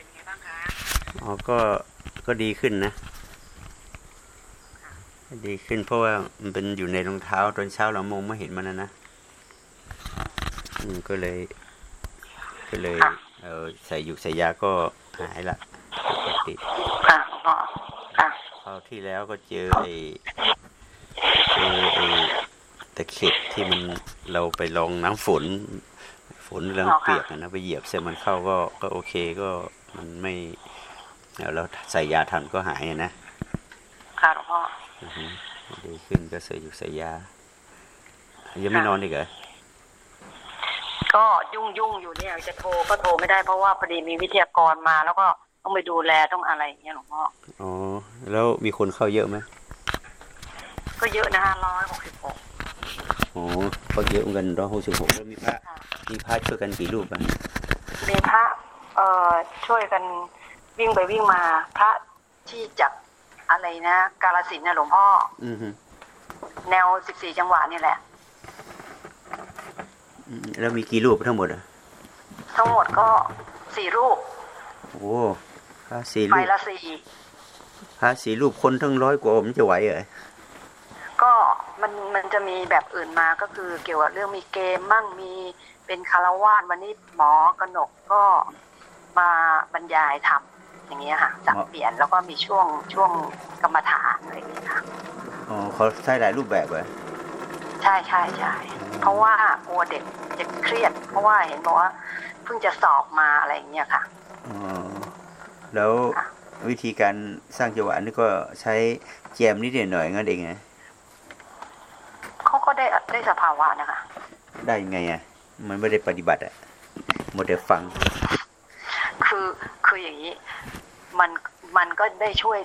เป็นไงบ้างคะอ๋อก็ก็ดีขึ้นนะ ดีขึ้นเพราะว่ามันเป็นอยู่ในรองเท้าตอนเช้าเรามองไม่เห็นมันนะนะอืมก็เลย ก็เลย เออใส่อยู่ใส่ยาก็หายละปกติค่ะหลวงพ่อค่ะคราวที่แล้วก็เจอไอ้เจอไอ้ตะเข็บที่มันเราไปลองน้ำฝน ฝนเรื่องเปียกอะนะไปเหยียบเสร็จมันเข้าก็ก็โอเคก็ มันไม่เราใส่ยาทันก็หายอะนะ ค่ะหลวงพ่ออือฮึดีขึ้นก็ใส่อยู่ใส่ยา ยังไม่นอนอีกเหรอ ก็ยุ่งยุ่งๆอยู่เนี่ยจะโทรก็โทรไม่ได้เพราะว่าพอดีมีวิทยากรมา แล้วก็ต้องไปดูแลต้องอะไรอย่างเงี้ยหลวงพ่อ อ๋อ แล้วมีคนเข้าเยอะไหม ก็เยอะนะฮะร้อยหกสิบหกอ๋อก็เยอะเหมือนกันร้อยหกสิบหกแล้วมีพระมีพระช่วยกันกี่รูปอะมีพระเอ่อ ช่วยกันวิ่งไปวิ่งมา พระที่จากอะไรนะ กาลสินธุ์นะหลวงพ่ออือฮึแนวสิบสี่จังหวะนี่แหละอืมแล้วมีกี่รูปทั้งหมดอะ ทั้งหมดก็สี่รูป โอ้พระสี่ไฟรูปละสี่พระสี่รูปคนทั้งร้อยกว่าองค์มันจะไหวเหรอก็มันมันจะมีแบบอื่นมาก็คือเกี่ยวกับเรื่องมีเกมมั่งมีเป็นคารวาสวันนี้หมอกนกก็ มาบรรยายทำอย่างเงี้ยค่ะสับเปลี่ยนแล้วก็มีช่วงช่วงกรรมฐานอะไรอย่างเงี้ยค่ะอ๋อเขาใช้หลายรูปแบบเหรอใช่ใช่ใช่เพราะว่ากลัวเด็กจะเครียด เพราะว่าเห็นบอกว่าเพิ่งจะสอบมาอะไรอย่างเงี้ยค่ะอ๋อแล้วค่ะวิธีการสร้างจังหวะนี่ก็ใช้แจมนิดหน่อยงั้นเองไงเขาก็ได้ได้สภาวะนะคะ ได้ยังไงอะ มันไม่ได้ปฏิบัติอะหมดแต่ฟัง คือคืออย่างนี้มันมันก็ได้ช่วย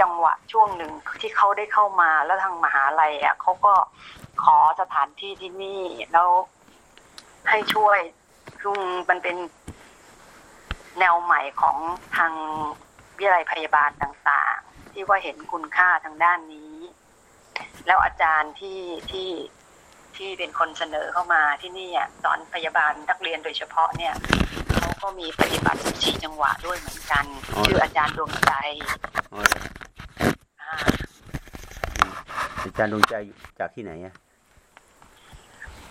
จังหวะช่วงหนึ่งที่เขาได้เข้ามาแล้วทางมหาลัยอะเขาก็ขอสถานที่ที่นี่แล้วให้ช่วยคือมันเป็นแนวใหม่ของทางวิทยาลัยพยาบาลต่างๆ ที่ว่าเห็นคุณค่าทางด้านนี้ แล้วอาจารย์ที่ที่ที่เป็นคนเสนอเข้ามาที่นี่อะสอนพยาบาลนักเรียนโดยเฉพาะเนี่ย เขาก็มีปฏิบัติสี่จังหวะด้วยเหมือนกัน อ๋อ ชื่ออาจารย์ดวงใจอ๋ออ่าอาจารย์ดวงใจจากที่ไหนอะ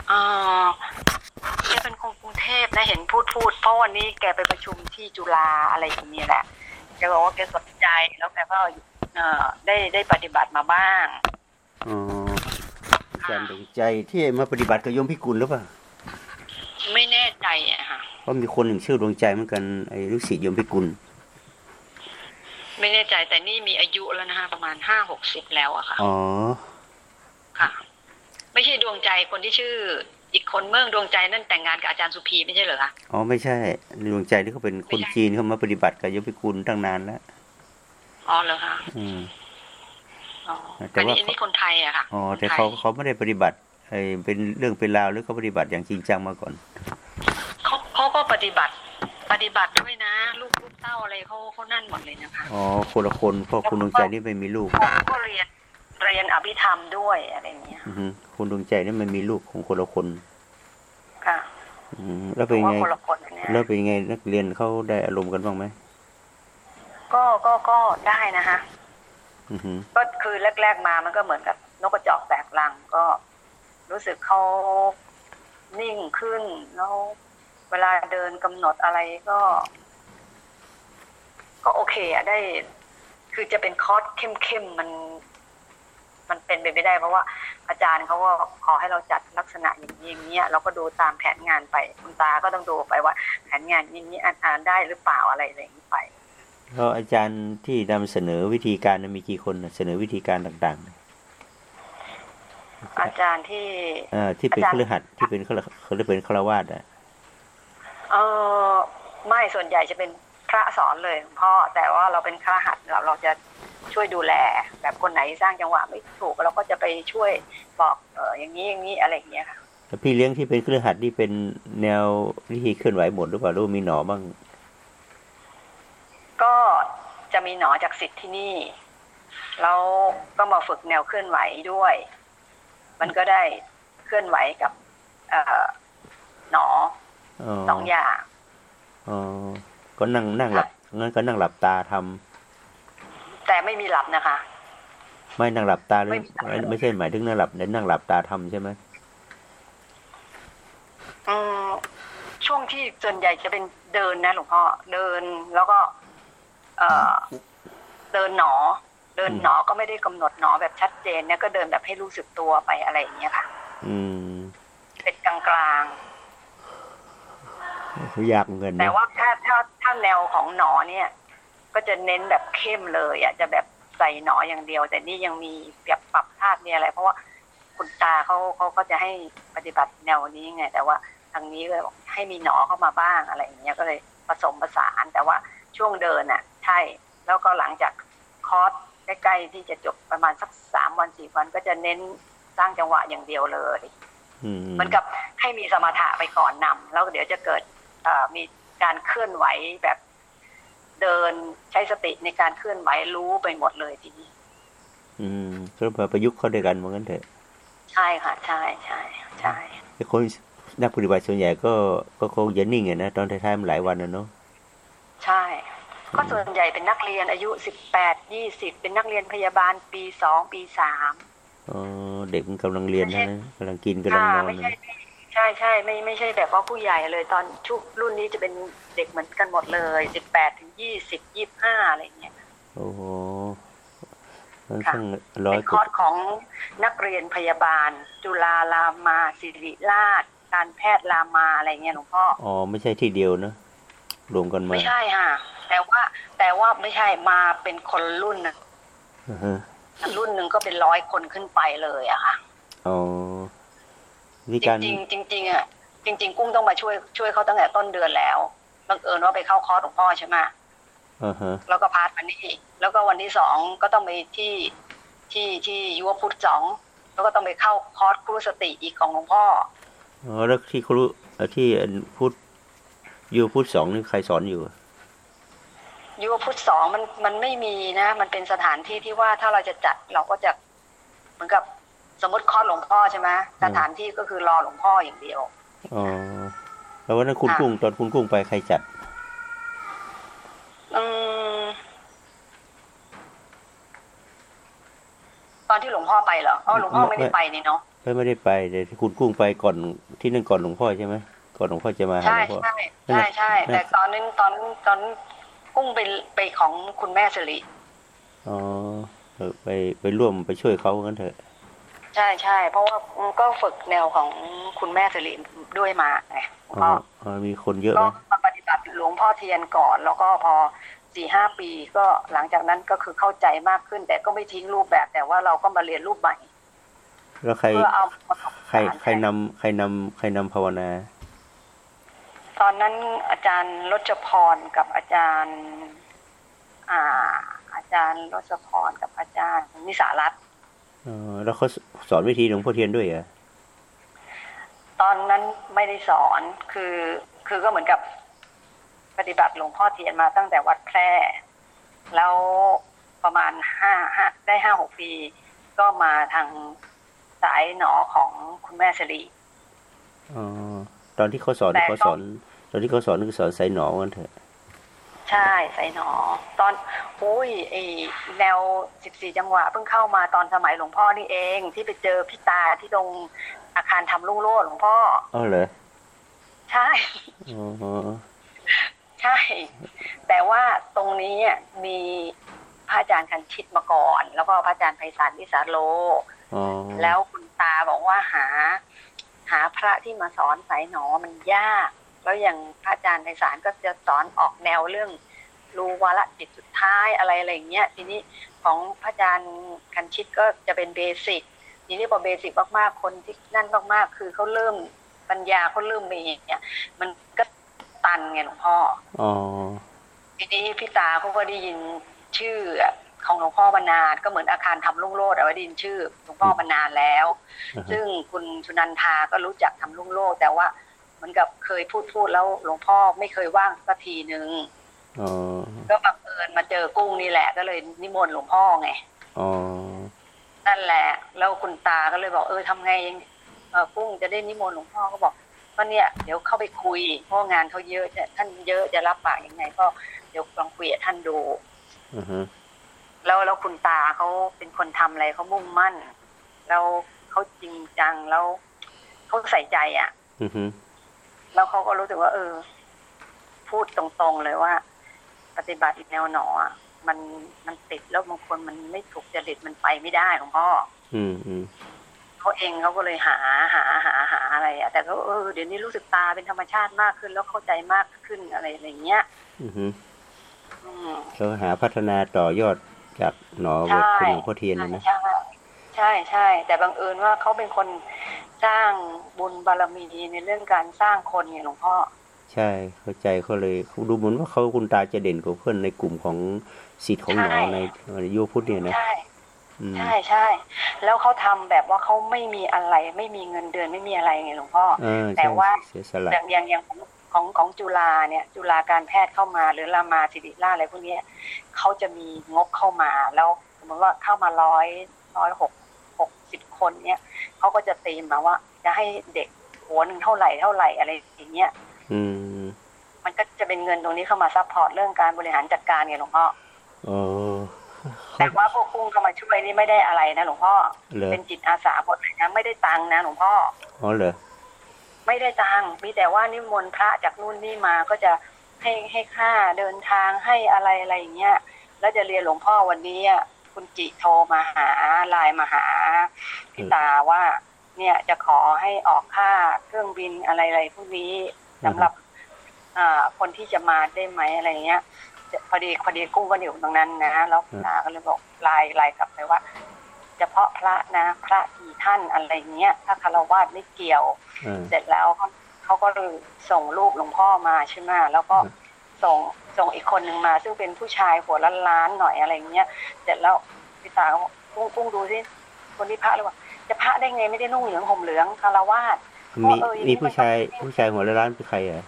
เอ่อแกเป็นคนกรุงเทพนะเห็นพูดพูดเพราะวันนี้แกไปประชุมที่จุฬาอะไรอย่างนี้แหละแกบอกว่าแกสนใจแล้วแกก็เอ่อได้ได้ปฏิบัติมาบ้าง อ๋ออาจารย์ดวงใจที่มาปฏิบัติกับโยมพิกุลหรือเปล่า ไม่แน่ใจอะค่ะเพราะมีคนหนึ่งชื่อดวงใจเหมือนกันไอ้ลูกศิษย์โยมพิกุล ไม่แน่ใจแต่นี่มีอายุแล้วนะคะประมาณห้าหกสิบแล้วอะค่ะ อ๋อ ค่ะ ไม่ใช่ดวงใจคนที่ชื่อ อีกคนเมืองดวงใจนั่นแต่งงานกับอาจารย์สุพีไม่ใช่เหรอคะอ๋อไม่ใช่ดวงใจที่เขาเป็นคนจีนเขามาปฏิบัติกับโยมพิกุลตั้งนานแล้วอ๋อเหรอคะอืมอ๋อแต่อันว่านี้อันนี้คนไทยอะค่ะอ๋อแต่คนไทยเขาเขาไม่ได้ปฏิบัติไอ้ เป็นเรื่องเป็นราวหรือเขาปฏิบัติอย่างจริงจังมาก่อนเขาเขาก็ปฏิบัติ ปฏิบัติด้วยนะ ลูกลูกเต้าอะไรเขาเขานั่นหมดเลยนะคะอ๋อคนละคนเพราะคุณดวงใจนี่ไม่มีลูกเขาก็เรียนเรียนอภิธรรมด้วยอะไรอย่างเงี้ยอือฮึคุณดวงใจนี่มันมีลูกของคนละคนค่ะอืมแล้วเป็นว่าไงคนละคนเนี่ยแล้วเป็นไงนักเรียนเขาได้อารมณ์กันบ้างไหมก็ก็ก็ได้นะคะอือฮึก็คือแรก ๆมามันก็เหมือนกับนกกระจอกแตกรังก็ รู้สึกเขานิ่งขึ้น แล้วเวลาเดินกำหนดอะไรก็ ก็โอเคอะได้ คือจะเป็นคอร์สเข้มๆมัน มันเป็นไปไม่ได้ เพราะว่า อาจารย์เขาก็ขอให้เราจัดลักษณะอย่างนี้อย่างเงี้เราก็ดูตามแผนงานไปคุณตาก็ต้องดูไปว่า แผนงานนี้นี้อ่านได้หรือเปล่าอะไรอะไรอย่างนี้ไปแล้วอาจารย์ที่นำเสนอวิธีการมีกี่คนเสนอวิธีการต่างๆ อาจารย์ที่เอ่อที่เป็นอาเคจารย์รือขัดที่เป็นเครือเขาเรียกเป็นฆราวาสอะเออไม่ส่วนใหญ่จะเป็นพระสอนเลยหลวงพ่อแต่ว่าเราเป็นครหัสถ์เราเราจะช่วยดูแล แบบคนไหนสร้างจังหวะไม่ถูก เราก็จะไปช่วยบอกเอออย่างนี้อย่างนี้อะไรอย่างเงี้ยค่ะแล้วพี่เลี้ยงที่เป็นเครือขัดที่เป็นแนววิธีเคลื่อนไหวหมดหรือเปล่าหรือว่ามีหนอบ้าง ก็จะมีหนอจากสิทธิ์ที่นี่แล้วก็มาฝึกแนวเคลื่อนไหวด้วย มันก็ได้เคลื่อนไหวกับเอ่อหนออ๋อสองอย่างอ๋อก็นั่งนั่งหลับงั้นก็นั่งหลับตาทำแต่ไม่มีหลับนะคะ ไม่นั่งหลับตาหรือไม่ไม่ไม่ใช่หมายถึงนั่งหลับนั่งหลับตาทำใช่ไหมอืมช่วงที่ส่วนใหญ่จะเป็นเดินนะหลวงพ่อเดินแล้วก็ เอ่อเดินหนอ เดินหนอก็ไม่ได้กำหนดหนอแบบชัดเจนเนี่ยก็เดินแบบให้รู้สึกตัวไปอะไรอย่างเงี้ยค่ะ อืม เป็นกลางกลางยากเหมือนกันๆแต่นะว่าถ้าถ้าถ้าแนวของหนอเนี่ย ก็จะเน้นแบบเข้มเลยอะจะแบบใส่หนออย่างเดียว แต่นี่ยังมีแบบปรับธาตุมีอะไร เพราะว่าคุณตาเขาเขาก็จะให้ปฏิบัติแนวนี้ไง แต่ว่าทางนี้เลยบอกให้มีหนอเข้ามาบ้างอะไรอย่างเงี้ยก็เลยผสมผสานแต่ว่าช่วงเดินอะ ใช่ แล้วก็หลังจากคอร์ส ใกล้ๆที่จะจบประมาณสักสามวันสี่วันก็จะเน้นสร้างจังหวะอย่างเดียวเลยอืมเหมือนกับให้มีสมถะไปก่อนนำแล้วเดี๋ยวจะเกิดเอ่อมีการเคลื่อนไหวแบบเดินใช้สติในการเคลื่อนไหวรู้ไปหมดเลยทีนี้ อืมก็มาประยุกต์เข้าด้วยกันเหมือนกันเถอะ ใช่ค่ะ ใช่ใช่ใช่ไอ้คนนักปฏิบัติส่วนใหญ่ก็ก็คงจะนิ่งอะนะตอนท้ายๆมันหลายวันนะเนาะใช่ ก็ส่วนใหญ่เป็นนักเรียนอายุสิบแปดยี่สิบเป็นนักเรียนพยาบาลปีสองปีสามอ๋อเด็กมันกำลังเรียนนะนะกำลังกินกำลังอ่านอนไม่นะใช่ใช่ใช่ไม่ไม่ใช่แบบว่าผู้ใหญ่เลยตอนชุกรุ่นนี้จะเป็นเด็กเหมือนกันหมดเลยสิบแปดถึงยี่สิบยี่ห้าอะไรอย่างเงี้ยโอ้โหมันค่ะช่างร้อยเป็นคอร์สของนักเรียนพยาบาล จุฬารามาศิริราช การแพทย์รามาอะไรเงี้ยหลวงพ่ออ๋อไม่ใช่ที่เดียวนะ รวมกันมา ไม่ใช่ค่ะ แต่ว่าแต่ว่าไม่ใช่มาเป็นคนรุ่นน่ะอ่าฮะรุ่นหนึ่งก็เป็นร้อยคนขึ้นไปเลยอะค่ะอ๋อวิจการริงๆจริงๆอะจริง ๆ กุ้งต้องมาช่วยช่วยเขาตั้งแต่ต้นเดือนแล้วบังเอิญว่าไปเข้าคอร์สหลวงพ่อใช่ไหมอ่าฮะแล้วก็พาร์ทวันนี้อีกแล้วก็วันที่สองก็ต้องไปที่ที่ที่ยุวพุทธสองแล้วก็ต้องไปเข้าคอร์สครูสติอีกของหลวงพ่ออ๋อแล้วที่ครูเอ่อที่พูดอ ยู่พูดสองนี่ใครสอนอยู่ยุวพุทธสองมันมันไม่มีนะ มันเป็นสถานที่ที่ว่าถ้าเราจะจัดเราก็จะเหมือนกับสมมติคลอดหลวงพ่อใช่ไหมสถานที่ก็คือรอหลวงพ่ออย่างเดียวอ๋อแล้ววันนั้นคุณค่ะกุ้งตอนคุณกุ้งไปใครจัดอืมตอนที่หลวงพ่อไปเหรออ๋อหลวงพ่อไม่ได้ไปนี่เนาะไม่ไม่ได้ไปแต่คุณกุ้งไปก่อนที่นั่นก่อนหลวงพ่อใช่ไหม ก่อนหลวงพ่อจะมาหาใช่หลวงพ่อใช่ใช่ใช่นั่นแหละแต่ตอนนั้นตอนตอนกุ้งไปไปของคุณแม่สิริอ๋อเออไปไปร่วมไปช่วยเขากันเถอะ ใช่ใช่เพราะว่าก็ฝึกแนวของคุณแม่สิริด้วยมาไงอ๋อก็อ๋อมีคนเยอะก็ไหมมาปฏิบัติหลวงพ่อเทียนก่อน แล้วก็พอสี่ห้าปีก็หลังจากนั้นก็คือเข้าใจมากขึ้น แต่ก็ไม่ทิ้งรูปแบบแต่ว่าเราก็มาเรียนรูปใหม่แล้วใครเพื่อเอามาผสมใครผสานใครนำใครนำใครนำภาวนา ตอนนั้นอาจารย์รจพรกับอาจารย์อ่าอาจารย์รจพรกับอาจารย์นิสารัตน์อ๋อแล้วเขาสอนวิธีหลวงพ่อเทียนด้วยเหรอตอนนั้นไม่ได้สอนคือคือก็เหมือนกับปฏิบัติหลวงพ่อเทียนมาตั้งแต่วัดแพร่ แล้วประมาณห้าห้าได้ห้าหกปี ก็มาทางสายหนอของคุณแม่สิริอ๋อตอนที่เขาสอนแต่เขาสอน ตอนที่เขาสอนคือสอนใส่หนอกันเถอะ ใช่สายหนอ ตอนอุ้ยไอแนวสิบสี่จังหวะเพิ่งเข้ามาตอนสมัยหลวงพ่อนี่เองที่ไปเจอพี่ตาที่ตรงอาคารทำลุ่งโลดหลวงพ่ออ๋อเหรอใช่อ๋อใช่ แต่ว่าตรงนี้อะมีพระอาจารย์คันชิตมาก่อน แล้วก็พระอาจารย์ไพศาลวิสาโลอ๋อแล้วคุณตาบอกว่าหา หาพระที่มาสอนสายหนอมันยาก แล้วอย่างพระอาจารย์ไพศาลก็จะสอนออกแนวเรื่องรู้วาระจิตสุดท้ายอะไรอะไรอย่างเงี้ย ทีนี้ของพระอาจารย์ครรชิตก็จะเป็น basic ทีนี้พอ basic มากๆคนที่นั่นมากๆคือเขาเริ่มปัญญาเขาเริ่มมีเนี่ยมันก็ตันไงหลวงพ่ออ๋อทีนี้พี่ตาเขาก็ได้ยินชื่อของหลวงพ่อมานานก็เหมือนอาคารธรรมรุ่งโรจน์เอาไว้ได้ยินชื่อหลวงพ่อมานานแล้วอ่าฮะซึ่งคุณสุนันทาก็รู้จักทำลุ่งโลดแต่ว่า เหมือนกับเคยพูดพูดแล้วหลวงพ่อไม่เคยว่างสักทีหนึ่งอ๋อก็บังเอิญมาเจอกุ้งนี่แหละ ก็เลยนิมนต์หลวงพ่อไงอ๋อนั่นแหละ แล้วคุณตาก็เลยบอกเออทำไงเออกุ้งจะได้นิมนต์หลวงพ่อก็บอกก็เนี่ยเดี๋ยวเข้าไปคุยเพราะงานเขาเยอะจะท่านเยอะจะรับปากยังไง ก็เดี๋ยวดี๋ยวลองคุยกับท่านดูอือฮึแล้วแล้วคุณตาเขาเป็นคนทำอะไรเขามุ่งมั่น แล้วเขาจริงจังแล้วเขาใส่ใจอะ่ะ อือฮึ แล้วเขาก็รู้สึกว่า เออ พูดตรงๆเลยว่า ปฏิบัติแนวหนออะมันมันติดแล้วบางคนมันไม่ถูกจริตมันไปไม่ได้ของพ่ออืมอืมเขาเองเขาก็เลยหาหาหาหาอะไรอะแต่ก็เออเดี๋ยวนี้รู้สึกตาเป็นธรรมชาติมากขึ้น แล้วเข้าใจมากขึ้นอะไรอะไรเงี้ย อือฮึอืมเขาหาพัฒนาต่อยอดจากหนอใช่คุณหลวงพ่อเทียนนะนะใช่ ใช่ใช่ แต่บังเอิญว่าเขาเป็นคนสร้างบุญบารมีในเรื่องการสร้างคนไงหลวงพ่อ ใช่เข้าใจเขาเลยเขาดูเหมือนว่าเขาคุณตาจะเด่นกว่าเพื่อนในกลุ่มของสิทธิ์ของหนอใช่ในยุคพุทธเนี่ยนะใช่อืมใช่ใช่แล้วเขาทำแบบว่าเขาไม่มีอะไร ไม่มีเงินเดือนไม่มีอะไรไงหลวงพ่อเออแต่ใช่ว่าเสียสละอย่างอย่างอย่างของของของจุฬาเนี่ย จุฬาการแพทย์เข้ามาหรือรามาศิริราชอะไรพวกเนี้ยเขาจะมีงบเข้ามาแล้วสมมติว่าเข้ามาร้อยร้อยหก หกสิบคนเนี่ยเขาก็จะตีมาว่า จะให้เด็กหัวหนึ่งเท่าไหร่เท่าไหร่อะไรอย่างเงี้ยอืม มันก็จะเป็นเงินตรงนี้เข้ามา support เรื่องการบริหารจัดการไงหลวงพ่อโอ้แต่ว่าพวกกุ้งเข้ามาช่วยนี่ไม่ได้อะไรนะหลวงพ่อเหรอเป็นจิตอาสาหมดเลยนะไม่ได้ตังค์นะหลวงพ่ออ๋อเหรอไม่ได้ตังค์มีแต่ว่านิมนต์พระจากนู่นนี่มาก็จะให้ให้ค่าเดินทางให้อะไรอะไรอย่างเงี้ยแล้วจะเรียนหลวงพ่อวันนี้อะ คุณจิโทรมาหาไลน์มาหาพี่ตาว่า เนี่ยจะขอให้ออกค่าเครื่องบินอะไรอะไรพวกนี้สำหรับอ่าคนที่จะมาได้ไหมอะไรเงี้ยจะพอดีพอดีกุ้งก็อยู่ตรงนั้นนะแล้วพี่ตาก็เลยบอกไลน์ไลน์กลับไปว่าเฉพาะพระนะ พระกี่ท่านอะไรเงี้ย ถ้าคารวาสไม่เกี่ยวเออเสร็จแล้วเขาเขาก็เลยส่งรูปหลวงพ่อมาใช่ไหมแล้วก็อืม ส่งส่งอีกคนหนึ่งมา ซึ่งเป็นผู้ชายหัวล้านล้านๆหน่อยอะไรเงี้ยเสร็จแล้วพี่ตาก็บอกกุ้งกุ้งดูสิคนที่พระเลยว่าจะพระได้ไงไม่ได้นุ่งเหลืองห่มเหลืองคารวาสมีเอออย่างนี้มีผู้ชายมันก็ผู้ชายหัวละล้านเป็นใครอะ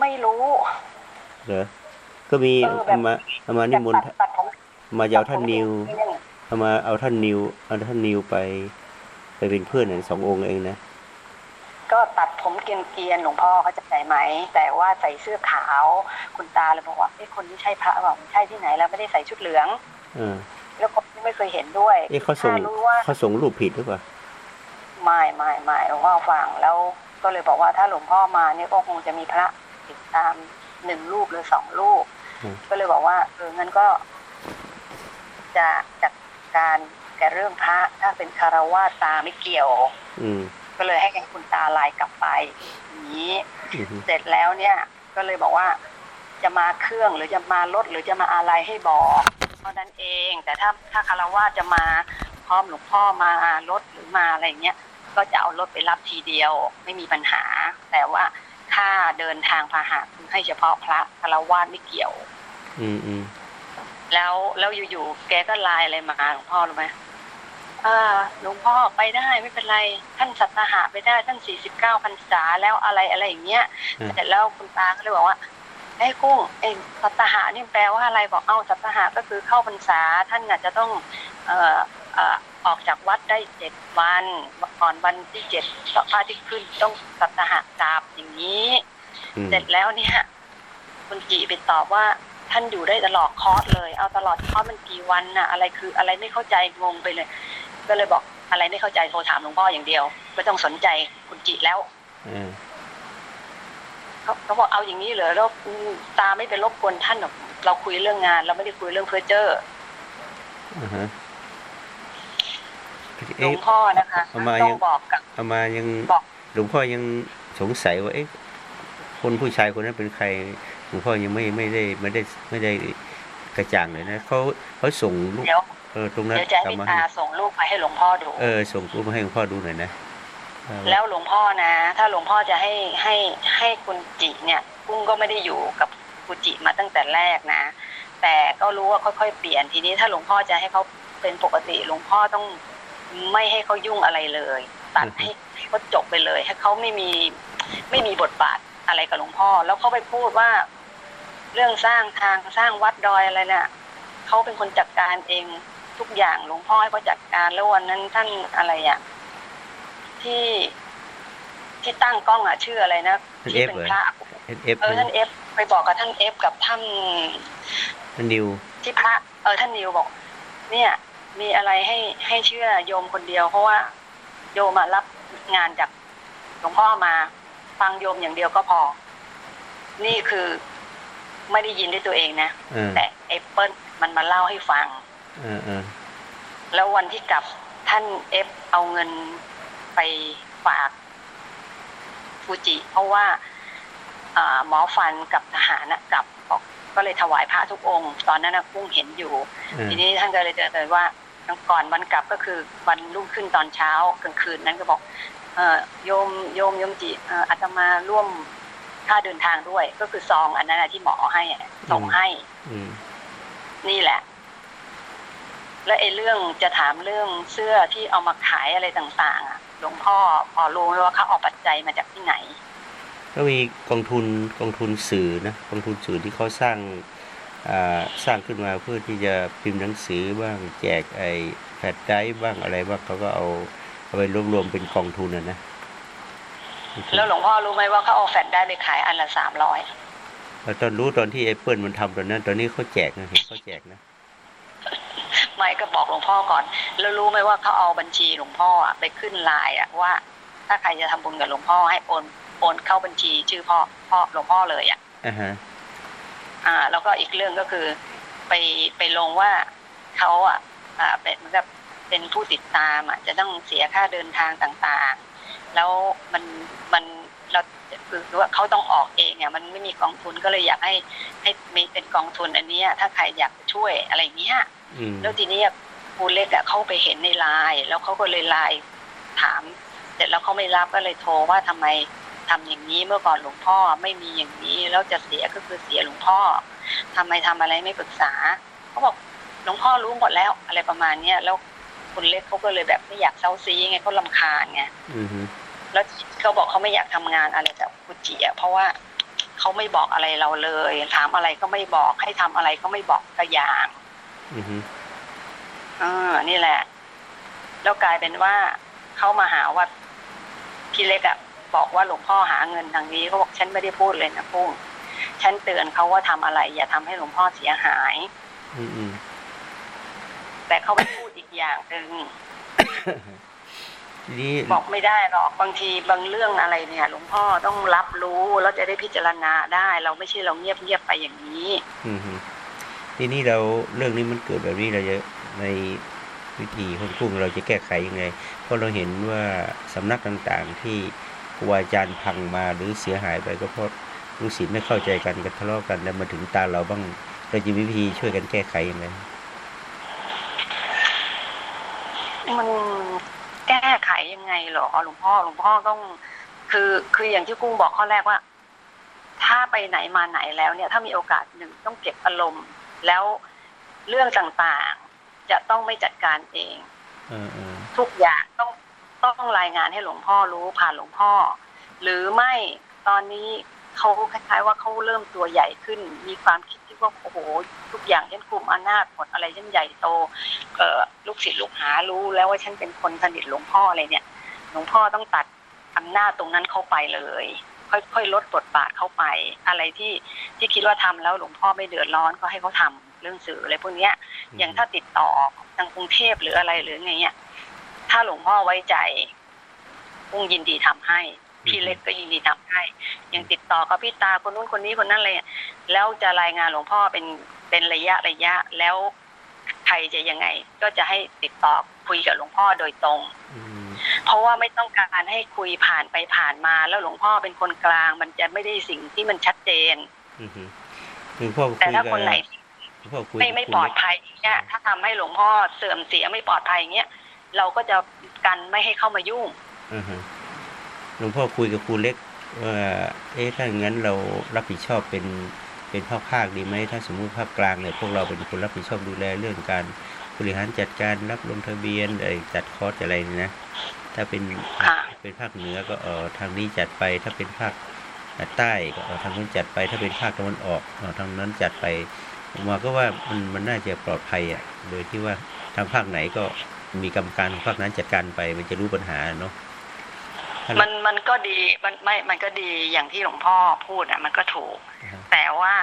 ไม่รู้เหรอก็มีเออแบบเอามาเอามานิมนต์ตัดตัดผมมาเอาท่านนิวตัดผมเองเอามาเอาท่านนิวเอาท่านนิวไป ไปเป็นเพื่อนน่ะสององค์เองนะ ก็ตัดผมเกรียนๆหลวงพ่อเขาใจะใจไหม แต่ว่าใส่เสื้อขาวคุณตาเลยบอกว่าเอ้คนที่ใช่พระเปล่าไม่ใช่ที่ไหนแล้วไม่ได้ใส่ชุดเหลืองเออแล้วก็ไม่เคยเห็นด้วยเอ๊ะเขาส่งถ้ารู้ว่าเขาส่งรูปผิดหรือเปล่าไม่ไม่ไม่หลวงพ่อฟังแล้วก็เลยบอกว่าถ้าหลวงพ่อมาเนี่ยก็คงจะมีพระติดตามหนึ่งรูปหรือสองรูปอืมก็เลยบอกว่าเอองั้นก็ จะจัดการแกบเรื่องพระถ้าเป็นคารวาสตาไม่เกี่ยว อืม ก็เลยให้คุณตาไลน์กลับไปอย่างนี้อือฮึเสร็จแล้วเนี่ยก็เลยบอกว่าจะมาเครื่องหรือจะมารถหรือจะมาอะไรให้บอกเท่านั้นเอง แต่ถ้าถ้าคารวะจะมาพร้อมหลวงพ่อมารถหรือมาอะไรเงี้ยก็จะเอารถไปรับทีเดียวไม่มีปัญหา แต่ว่าค่าเดินทางพาหะคือให้เฉพาะพระคารวะไม่เกี่ยว อืมอืมแล้วแล้วอยู่ๆแกก็ไลน์อะไรมาหลวงพ่อรู้ไหมอ่า หลวงพ่อไปได้ไม่เป็นไรท่านสัตหะไปได้ท่านสี่สิบเก้าพรรษาแล้วอะไรอะไรอย่างเงี้ยเสร็จแล้วคุณตาก็เลยบอกว่าไอ้ยกุ้งเอ้ยสัตหะนี่แปลว่าอะไรบอกเอ้าสัตหะก็คือเข้าพรรษาท่านอาจจะต้องเอ่อเอ่อออกจากวัดได้เจ็ดวันก่อนวันที่เจ็ดพระอาทิตย์ขึ้นต้องสัตหะกราบอย่างนี้อืมเสร็จแล้วเนี่ยคุณจีไปตอบว่าท่านอยู่ได้ตลอดคอร์สเลย เอาตลอดคอร์สมันกี่วันน่ะ อะไรคืออะไรไม่เข้าใจงงไปเลย ก็เลยบอกอะไรไม่เข้าใจโทรถามหลวงพ่ออย่างเดียว ไม่ต้องสนใจคุณจีแล้วเออเขาเขาบอกเอาอย่างนี้เหรอแล้วอืมตาไม่ไปรบกวนท่านหรอกเราคุยเรื่องงาน เราไม่ได้คุยเรื่องเพอเจอร์อ่าฮะหลเอ๊ะวงพ่อนะคะเอามาต้อยังงบอกกับเอามายังบอกหลวงพ่อยังสงสัยว่าเอ๊ะคนผู้ชายคนนั้นเป็นใครหลวงพ่อยังไม่ไม่ได้ไม่ได้ไม่ได้ กระจ่างเลยนะเขาเขาส่งรูปเดี๋ยวเออตรงนั้นเดี๋ยวจะให้ทำพี่มาตาให้ส่งรูปไปให้หลวงพ่อดู เออส่งรูปมาให้หลวงพ่อดูหน่อยนะเออแล้วหลวงพ่อนะ ถ้าหลวงพ่อจะให้ให้ให้คุณจิเนี่ยกุ้งก็ไม่ได้อยู่กับคุณจิมาตั้งแต่แรกนะ แต่ก็รู้ว่าค่อยๆเปลี่ยนทีนี้ถ้าหลวงพ่อจะให้เขาเป็นปกติหลวงพ่อต้องไม่ให้เขายุ่งอะไรเลย ตัดให้ให้เขาจบไปเลย ให้เขาไม่มีไม่มีบทบาทอะไรกับหลวงพ่อ แล้วเขาไปพูดว่า เรื่องสร้างทางสร้างวัดดอยอะไรเนี่ยเขาเป็นคนจัดการเองทุกอย่างหลวงพ่อให้เขาจัดการแล้ววันนั้นท่านอะไรอะที่ที่ตั้งกล้องอะชื่ออะไรนะที่เป็นพระเอสเอฟเออท่านเอฟไปบอกกับท่านเอฟกับท่านนิวที่พระเออท่านนิวบอก เนี่ย มีอะไรให้ให้เชื่อโยมคนเดียว เพราะว่าโยมอะรับงานจากหลวงพ่อมา ฟังโยมอย่างเดียวก็พอ นี่คือ ไม่ได้ยินด้วยตัวเองนะเออแต่เอเปิลมันมาเล่าให้ฟังเออเออแล้ววันที่กลับท่านเอฟเอาเงินไปฝากฟูจิ เพราะว่าอ่าหมอฟันกับทหารนะกลับบอกก็เลยถวายพระทุกองค์ ตอนนั้นนะกุ้งเห็นอยู่เออทีนี้ท่านก็เลยเตือนว่าก่อนวันกลับก็คือวันรุ่งขึ้นตอนเช้ากลางคืนนั้นก็บอกเออโยมโยมโยมจิเอ่ออาตมาร่วม ค่าเดินทางด้วย ก็คือซองอันนั้นนะที่หมอให้อะส่งให้อืมนี่แหละ และไอ้เรื่องจะถามเรื่องเสื้อที่เอามาขายอะไรต่างๆอะหลวงพ่อพอรู้ไหมว่าเขาเอาปัจจัยมาจากที่ไหน ก็มีกองทุนกองทุนสื่อนะกองทุนสื่อที่เขาสร้างอ่าสร้างขึ้นมาเพื่อที่จะพิมพ์หนังสือบ้างแจกไอ้แฟลชไดรฟ์บ้างอะไรบ้างเขาก็เอาเอาไปรวบรวมเป็นกองทุนนะนะ แล้วหลวงพ่อรู้ไหมว่าเขาเอาแฟลชได้ไปขายอันละสามร้อยแล้วตอนรู้ตอนที่แอปเปิลมันทำตอนนั้น ตอนนี้เขาแจกนะเห็นเขาแจกนะไม่ก็บอกหลวงพ่อก่อน แล้วรู้ไหมว่าเขาเอาบัญชีหลวงพ่ออะไปขึ้นไลน์อะว่า ถ้าใครจะทำบุญกับหลวงพ่อให้โอนโอนเข้าบัญชีชื่อพ่อพ่อหลวงพ่อเลยอะอ่าฮะอ่า แล้วก็อีกเรื่องก็คือ ไปไปลงว่าเขาอะอ่าเป็นเหมือนกับเป็นผู้ติดตามอะจะต้องเสียค่าเดินทางต่างๆ แล้วมันมันเราคือว่าเขาต้องออกเองอะมันไม่มีกองทุนก็เลยอยากให้ให้มีเป็นกองทุนอันเนี้ยถ้าใครอยากช่วยอะไรเงี้ยอืมแล้วทีนี้ครูเล็กอะเขาไปเห็นในไลน์แล้วเขาก็เลยไลน์ถามเสร็จแล้วเขาไม่รับก็เลยโทรว่าทำไมทำอย่างนี้เมื่อก่อนหลวงพ่อไม่มีอย่างนี้แล้วจะเสียก็คือเสียหลวงพ่อทำไมทำอะไรไม่ปรึกษาเขาบอกหลวงพ่อรู้หมดแล้วอะไรประมาณเนี้ยแล้วคุณเล็กเขาก็เลยแบบไม่อยากเซาซีไงเขาลำคาญไงอืมฮึ แล้วเขาบอกเขาไม่อยากทำงานอะไรกับกุจิอะเพราะว่าเขาไม่บอกอะไรเราเลย ถามอะไรก็ไม่บอกให้ทำอะไรก็ไม่บอกกระอย่างอืมฮึเออนี่แหละ แล้วกลายเป็นว่าเขามาหาว่าพี่เล็กอะบอกว่าหลวงพ่อหาเงินทางนี้เขาบอกฉันไม่ได้พูดเลยนะปุ้งฉันเตือนเขาว่าทำอะไร อย่าทำให้หลวงพ่อเสียหาย อืมอืมแต่เขาไปพูดอีกอย่างหนึ่ง ทีนี้บอกไม่ได้หรอกบางทีบางเรื่องอะไรเนี่ยหลวงพ่อต้องรับรู้แล้วจะได้พิจารณาได้ เราไม่ใช่เราเงียบเงียบๆไปอย่างนี้ อืมฮึทีนี้เราเรื่องนี้มันเกิดแบบนี้เราจะในวิธีของกุ้งเราจะแก้ไขยังไง เพราะเราเห็นว่าสำนักต่างๆ ที่ครูบาอาจารย์พังมาหรือเสียหายไปก็เพราะลูกศิษย์ไม่เข้าใจกันกันทะเลาะกันแล้วมาถึงตาเราบ้างเราจะมีวิธีช่วยกันแก้ไขยังไงมัน แก้ไขยังไงเหรอหลวงพ่อหลวงพ่อต้อง คือคืออย่างที่กุ้งบอกข้อแรกว่า ถ้าไปไหนมาไหนแล้วเนี่ย ถ้ามีโอกาสหนึ่งต้องเก็บอารมณ์ แล้วเรื่องต่างๆ จะต้องไม่จัดการเองเออเออทุกอย่างต้องต้องรายงานให้หลวงพ่อรู้ผ่านหลวงพ่อ หรือไม่ตอนนี้เขาคล้ายๆว่าเขาเริ่มตัวใหญ่ขึ้น มีความคิด ที่ว่าโอ้โหทุกอย่างฉันคุมอำนาจหมดอะไรฉันใหญ่โตเอ่อลูกศิษย์ลูกหารู้แล้วว่าฉันเป็นคนสนิทหลวงพ่ออะไรเนี่ย หลวงพ่อต้องตัดอำนาจตรงนั้นเข้าไปเลย ค่อยๆลดบทบาทเข้าไป อะไรที่ที่คิดว่าทำแล้วหลวงพ่อไม่เดือดร้อนก็ให้เขาทำเรื่องสื่ออะไรพวกเนี้ย อย่างถ้าติดต่อทางกรุงเทพหรืออะไรหรือไงเนี่ยถ้าหลวงพ่อไว้ใจกุ้งยินดีทำให้ พี่เล็กก็ยินดีทำให้ยังติดต่อกับพี่ตาคนนู้นคนนี้คนนั้นเลยแล้วจะรายงานหลวงพ่อเป็นเป็นระยะระยะแล้วใครจะยังไง ก็จะให้ติดต่อคุยกับหลวงพ่อโดยตรงอืมเพราะว่าไม่ต้องการให้คุยผ่านไปผ่านมา แล้วหลวงพ่อเป็นคนกลาง มันจะไม่ได้สิ่งที่มันชัดเจนอืมฮึหลวงพ่อคุยแต่ถ้ากับคนไหนหลวงพ่อคุยไม่กับไม่คุณปลอดเล็กภัยเนี่ย ถ้าทำให้หลวงพ่อเสื่อมเสียไม่ปลอดภัยเงี้ยเราก็จะกันไม่ให้เข้ามายุ่งอือฮึ หลวงพ่อคุยกับครูเล็กว่าเอ๊ะถ้าอย่างนั้นเรารับผิดชอบเป็นเป็นภาคภาคดีไหมถ้าสมมุติภาคกลางเนี่ยพวกเราเป็นคนรับผิดชอบดูแลเรื่องการบริหารจัดการรับลงทะเบียนไอ้จัดคอร์สอะไรนี่นะถ้าเป็นค่ะเป็นภาคเหนือก็เออทางนี้จัดไปถ้าเป็นภาคใต้ก็เออทางนู้นจัดไป ถ้าเป็นภาคตะวันออกเออทางนั้นจัดไปผมว่าก็ว่ามันมันน่าจะปลอดภัยอะโดยที่ว่าทางภาคไหนก็มีกรรมการของภาคนั้นจัดการไปมันจะรู้ปัญหาเนาะถ้าเรา มันมันก็ดีมันไม่มันก็ดีอย่างที่หลวงพ่อพูดอะ มันก็ถูกอ่าฮะแต่ว่า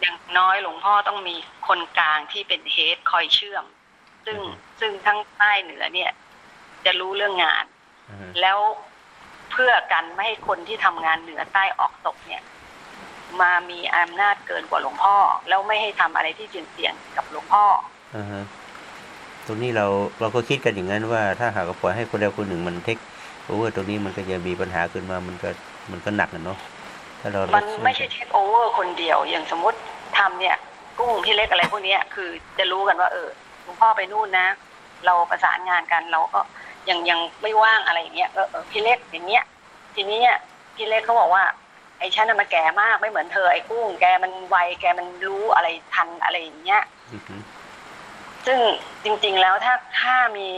อย่างน้อยหลวงพ่อต้องมีคนกลางที่เป็นเฮดคอยเชื่อม ซึ่งซึ่งทั้งใต้เหนือเนี่ย จะรู้เรื่องงานอ่าฮะแล้วเพื่อกันไม่ให้คนที่ทำงานเหนือใต้ออกตกเนี่ย มามีอำนาจเกินกว่าหลวงพ่อ แล้วไม่ให้ทำอะไรที่เสี่ยงๆกับหลวงพ่ออ่าฮะตรงนี้เราเราก็คิดกันอย่างนั้นว่าถ้าหากว่าปล่อยให้คนใดคนหนึ่งมัน take over ตรงนี้มันก็จะมีปัญหาขึ้นมามันก็มันก็หนักอะเนาะถ้าเรามันไม่ใช่ take over คนเดียว อย่างสมมติทำเนี่ย กุ้งพี่เล็กอะไรพวกเนี้ยคือจะรู้กันว่าเออหลวงพ่อไปนู่นนะ เราประสานงานกันเราก็ยังยังไม่ว่างอะไรอย่างเงี้ยก็เออพี่เล็กอย่างเงี้ย ทีนี้เนี่ยพี่เล็กเขาบอกว่า ไอ้ฉันน่ะมันแก่มากไม่เหมือนเธอไอ้กุ้งแกมันไวแกมันรู้อะไรทันอะไรอย่างเงี้ยอือฮึซึ่งจริง ๆแล้วถ้าถ้ามี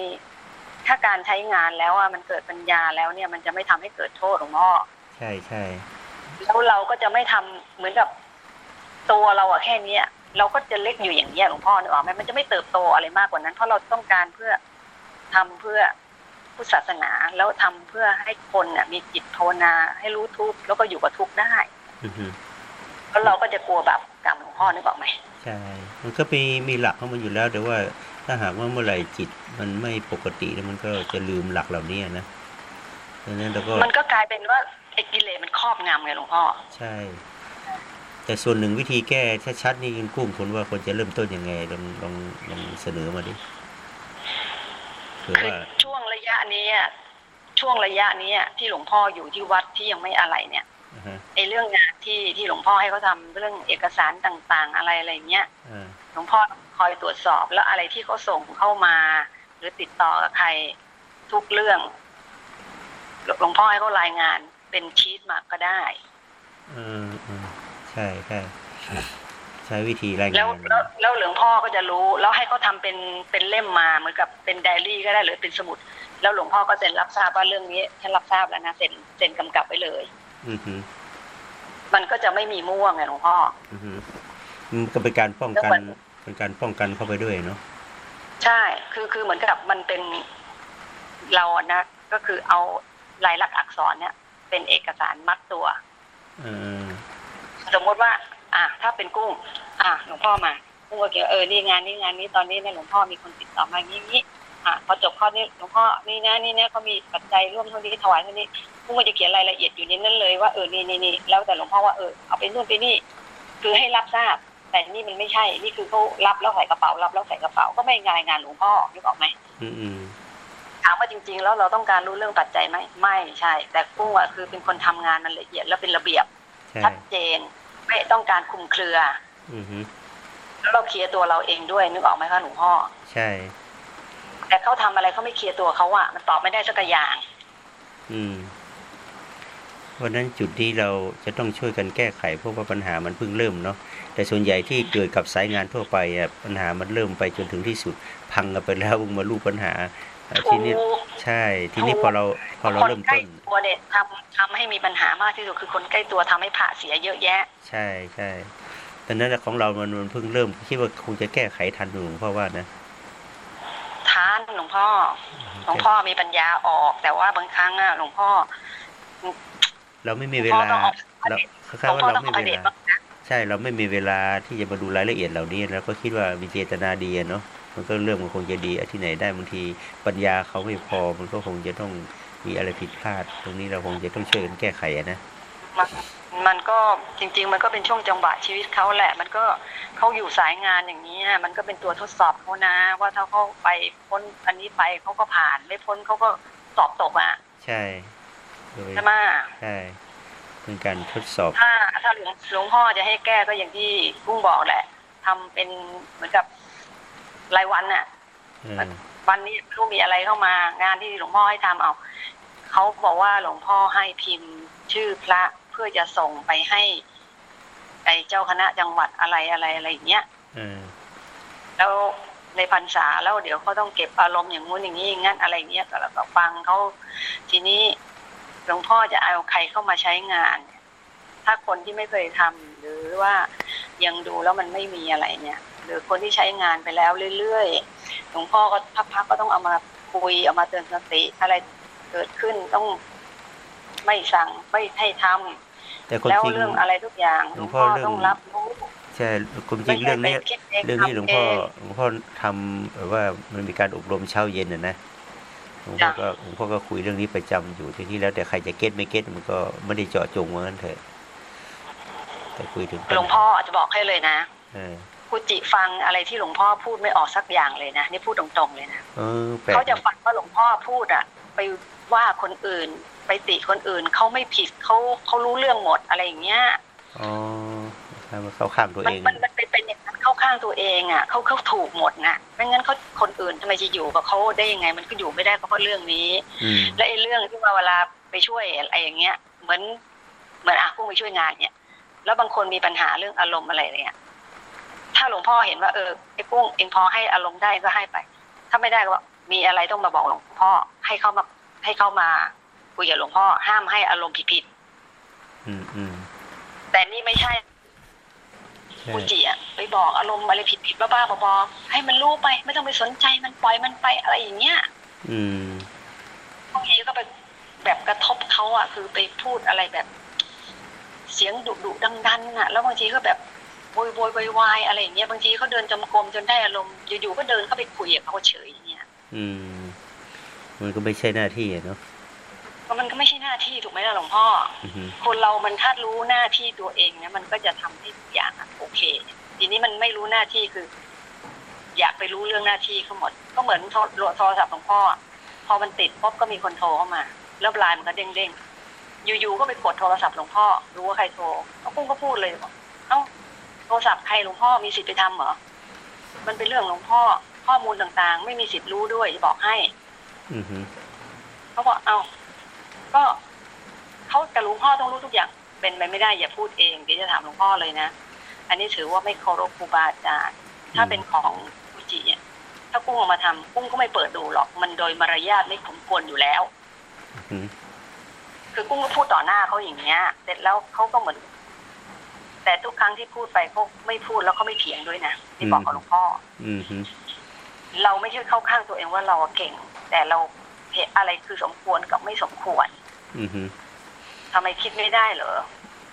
ถ้าการใช้งานแล้วอะมันเกิดปัญญาแล้วเนี่ย มันจะไม่ทำให้เกิดโทษหลวงพ่อใช่ใช่แล้วเราก็จะไม่ทำเหมือนกับตัวเราอะแค่เนี้ยเราก็จะเล็กอยู่อย่างเงี้ยหลวงพ่อนึกออกไหมมันจะไม่เติบโตอะไรมากกว่านั้น เพราะเราต้องการเพื่อทำเพื่อพุทธศาสนาแล้วทำเพื่อให้คนเนี่ยมีจิตภาวนาให้รู้ทุกข์แล้วก็อยู่กับทุกข์ได้อือฮึแล้วเราก็จะกลัวแบบกรรมหลวงพ่อนึกออกไหมใช่ มันก็มีมีหลักของมันอยู่แล้วแต่ว่า ถ้าหากว่าเมื่อไหร่จิตมันไม่ปกติแล้วมันก็จะลืมหลักเหล่านี้นะดังนั้นเราก็มันก็กลายเป็นว่าไอ้กิเลสมันครอบงำไงหลวงพ่อใช่ แต่ส่วนหนึ่งวิธีแก้ชัดๆนี่คุณกุ้งคุณว่าควรจะเริ่มต้นยังไงลองลองลองเสนอมาดิเผื่อคือว่าช่วงระยะนี้อะช่วงระยะนี้อะที่หลวงพ่ออยู่ที่วัดที่ยังไม่อะไรเนี่ยอ่าฮะไอ้เรื่องงานที่ที่หลวงพ่อให้เขาทำเรื่องเอกสารต่าง ๆ อะไรอะไรเงี้ยอ่าหลวงพ่อค อยตรวจสอบแล้วอะไรที่เขาส่งเข้ามา หรือติดต่อกับใครทุกเรื่องหลวงพ่อให้เขารายงานเป็นชีตมาก็ได้เออเออใช่ใช่ใช้วิธีรายแล้งาวนแล้วแล้วหลวงพ่อก็จะรู้ แล้วให้เขาทำเป็นเป็นเล่มมาเหมือนกับเป็นไดอารี่ก็ได้หรือเป็นสมุด แล้วหลวงพ่อก็เซ็นรับทราบว่าเรื่องนี้ฉันรับทราบแล้วนะเซ็นเซ็นกำกับไว้เลย อือฮึมันก็จะไม่มีม่วงไงหลวงพ่อ อือฮึมันก็เป็นการป้องกันแล้วมัน เป็นการป้องกันเข้าไปด้วยเนาะใช่คือคือเหมือนกับมันเป็นเราอะนะ ก็คือเอาลายลักษณ์อักษรเนี่ย เป็นเอกสารมัดตัวเออสมมติว่า อะถ้าเป็นกุ้ง อะหลวงพ่อมากุ้งก็เขียนเออนี่งานนี้งานนี้ตอนนี้เนี่ยหลวงพ่อมีคนติดต่อมาอย่างนี้อะพอจบข้อนี้หลวงพ่อนี่นะนี่นะเขามีปัจจัยร่วมเท่านี้ถวายเท่านี้กุ้งก็จะเขียนรายละเอียดอยู่ในนั้นเลยว่าเออนี่นี่นี่แล้วแต่หลวงพ่อว่าเออเอาไปนู่นไปนี่ คือให้รับทราบ แต่นี่มันไม่ใช่ นี่คือเขารับแล้วใส่กระเป๋า รับแล้วใส่กระเป๋า ก็ไม่งานงานหลวงพ่อนึกออกไหมอืมอืมถามว่าจริง ๆ แล้วเราต้องการรู้เรื่องปัจจัยไหมไม่ใช่ แต่กุ้งอะคือเป็นคนทำงานมันละเอียดและเป็นระเบียบใช่ชัดเจน ไม่ต้องการคลุมเครืออือฮึแล้วเราเคลียร์ตัวเราเองด้วยนึกออกไหมคะหลวงพ่อ ใช่ แต่เขาทำอะไรเขาไม่เคลียร์ตัวเขาอะมันตอบไม่ได้สักอย่าง อืมวันนั้นจุดที่เราจะต้องช่วยกันแก้ไขเพราะว่าปัญหามันเพิ่งเริ่มเนาะ แต่ส่วนใหญ่ที่เกิดกับสายงานทั่วไปอะปัญหามันเริ่มไปจนถึงที่สุด พังกันไปแล้วเพิ่งมาลูกปัญหาอะทีนี้ถูกใช่ทีนี้พอเราพอเราคนเริ่มใกล้ต้นตัวเนี่ยทำทำให้มีปัญหามากที่สุดคือคนใกล้ตัวทำให้ผ่าเสียเยอะแยะ ใช่ใช่ตอนนั้นของเรามันมันเพิ่งเริ่มคิดว่าคงจะแก้ไขทันหนูเพราะว่านะทานหลวงพ่อหลวงพ่อมีปัญญาออก แต่ว่าบางครั้งอะหลวงพ่อ เราไม่มีหลเววงพ่อลาต้องออกเราคหล้าลยวๆงพ่อว่าเราต้องอไม่อกมีเดเวชลาบ้างนะ ใช่เราไม่มีเวลาที่จะมาดูรายละเอียดเหล่านี้แล้วก็คิดว่ามีเจตนาดีอะเนาะมันก็เรื่องมันคงจะดีอะที่ไหนได้บางทีปัญญาเขาไม่พอมันก็คงจะต้องมีอะไรผิดพลาด ตรงนี้เราคงจะต้องช่วยกันแก้ไขอะนะมันมันก็จริง ๆ มันก็เป็นช่วงจังหวะชีวิตเขาแหละ มันก็เขาอยู่สายงานอย่างนี้ยมันก็เป็นตัวทดสอบเขานะ ว่าถ้าเขาไปพ้นอันนี้ไปเขาก็ผ่าน ไม่พ้นเขาก็สอบตกอะ ใช่โดยใช่ไหมใช่ เป็นการทดสอบ ถ้าถ้าหลวงหลวงพ่อจะให้แก้ก็อย่างที่กุ้งบอกแหละทำเป็นเหมือนกับรายวันน่ะเออวันนี้ไม่รู้มีอะไรเข้ามางานที่หลวงพ่อให้ทำเอาเขาบอกว่าหลวงพ่อให้พิมพ์ชื่อพระเพื่อจะส่งไปให้ไอ้เจ้าคณะจังหวัดอะไรอะไรอะไรอย่างเงี้ยเออแล้วในพรรษาแล้วเดี๋ยวเขาต้องเก็บอารมณ์อย่างงู้นอย่างนี้อย่างนั้นอะไรเงี้ยก็แล้วก็ฟังเขาทีนี้ หลวงพ่อจะเอาใครเข้ามาใช้งาน ถ้าคนที่ไม่เคยทำหรือว่ายังดูแล้วมันไม่มีอะไรเนี่ย หรือคนที่ใช้งานไปแล้วเรื่อยๆหลวงพ่อก็พักๆก็ต้องเอามาคุยเอามาเตือนสติ อะไรเกิดขึ้นต้องไม่สั่งไม่ให้ทำแต่ความแล้วจริงเรื่องอะไรทุกอย่างหหลลววงงพ่พ่ออเรื่องต้องรับรู้ใช่ความจไม่ริงใช่เรื่องไปนี้คิดเองเรื่องนี้หลวงทำพ่อเองหลวงพ่อทำแบบว่ามันมีการอบรมเช้าเย็นนะนะ หลวงพ่อจ้ะก็หลวงพ่อก็คุยเรื่องนี้ประจำอยู่ที่นี่แล้วแต่ใครจะเก็ตไม่เก็ตมันก็ไม่ได้เจาะจงว่างั้นเถอะแต่คุยถึงปัญหลวงพ่อจะบอกให้เลยนะเออกุจิฟังอะไรที่หลวงพ่อพูดไม่ออกสักอย่างเลยนะนี่พูดตรงๆเลยนะเออแปลกเขาจะฟังว่าหลวงพ่อพูดอะไปว่าคนอื่น ไปติคนอื่นเขาไม่ผิดเขาเขารู้เรื่องหมดอะไรอย่างเงี้ยอ๋อถ้ามันเข้าข้างตัวมันเองมันมันเป็นเป็นอย่างนั้นเข้าข้างตัวเองอะเขาเขาถูกหมดนะไม่งั้นเขาคนอื่นทำไมจะอยู่กับเขาได้ยังไง มันก็อยู่ไม่ได้ก็เพราะเรื่องนี้อืมและไอ้เรื่องที่ว่าเวลาไปช่วยอะไรอย่างเงี้ย เหมือนเหมือนอากุ้งไปช่วยงานเนี่ย แล้วบางคนมีปัญหาเรื่องอารมณ์อะไรเนี่ย ถ้าหลวงพ่อเห็นว่าเออไอ้กุ้งเองพอให้อารมณ์ได้ก็ให้ไป ถ้าไม่ได้ก็ว่ามีอะไรต้องมาบอกหลวงพ่อ ให้เขามาให้เขามาคุยกับหลวงพ่อห้ามให้อารมณ์ผิดอืมอืมๆแต่นี่ไม่ใช่ ใช่กุจิอะไปบอกอารมณ์อะไรผิดๆบ้าๆบอๆให้มันรู้ไป ไม่ต้องไปสนใจมันปล่อยมันไปอะไรอย่างเงี้ยอืมบางทีก็ไปแบบกระทบเขาอะ คือไปพูดอะไรแบบ เสียงดุดุดังดันอะ แล้วบางทีก็แบบโวยวายวายอะไรอย่างเงี้ยบางทีเขาเดินจมกรมจนได้อารมณ์อยู่ๆก็เดินเข้าไปคุยกับเขาเฉยอย่างเงี้ยอืม มันก็ไม่ใช่หน้าที่อะเนาะเพ ราะมันก็ไม่ใช่หน้าที่ถูกไหมล่ะหลวงพ่ออือฮึคนเรามันถ้ารู้หน้าที่ตัวเองเนี่ยมันก็จะทำให้ทุกอย่างอะโอเค ทีนี้มันไม่รู้หน้าที่คือ อยากไปรู้เรื่องหน้าที่เขาหมด ก็เหมือนโทรโทรศัพท์หลวงพ่อ พอมันติดปุ๊บก็มีคนโทรเข้ามา แล้วไลน์มันก็เด้งๆอยู่ๆก็ไปกดโทรศัพท์หลวงพ่อ รู้ว่าใครโทรก็ปุ้งก็พูดเลยบอกเอ้าโทรศัพท์ใครหลวงพ่อมีสิทธิ์ไปทำเหรอมันเป็นเรื่องหลวงพ่อข้อมูลต่างๆ ไม่มีสิทธิ์รู้ด้วยจะบอกให้อือฮึเขาบอกเอา ก็เขาแต่หลวงพ่อต้องรู้ทุกอย่างเป็นไปไม่ได้อย่าพูดเองเดี๋ยวจะถามหลวงพ่อเลยนะ อันนี้ถือว่าไม่เคารพครูบาอาจารย์ถ้าเป็นของกุจิเนี่ยถ้ากุ้งเออกมาทำกุ้งก็ไม่เปิดดูหรอก มันโดยมารยาทไม่สมควรอยู่แล้วอือฮึคือกุ้งก็พูดต่อหน้าเขาอย่างเงี้ย เสร็จแล้วเขาก็เหมือน แต่ทุกครั้งที่พูดไปเขาไม่พูดแล้วเขาไม่เถียงด้วยนะที่บอกกับหลวงพ่ออือฮึเราไม่ใช่เข้าข้างตัวเองว่าเราเก่ง แต่เราเห็นอะไรคือสมควรกับไม่สมควรอือฮึ ทำไมคิดไม่ได้เหรอ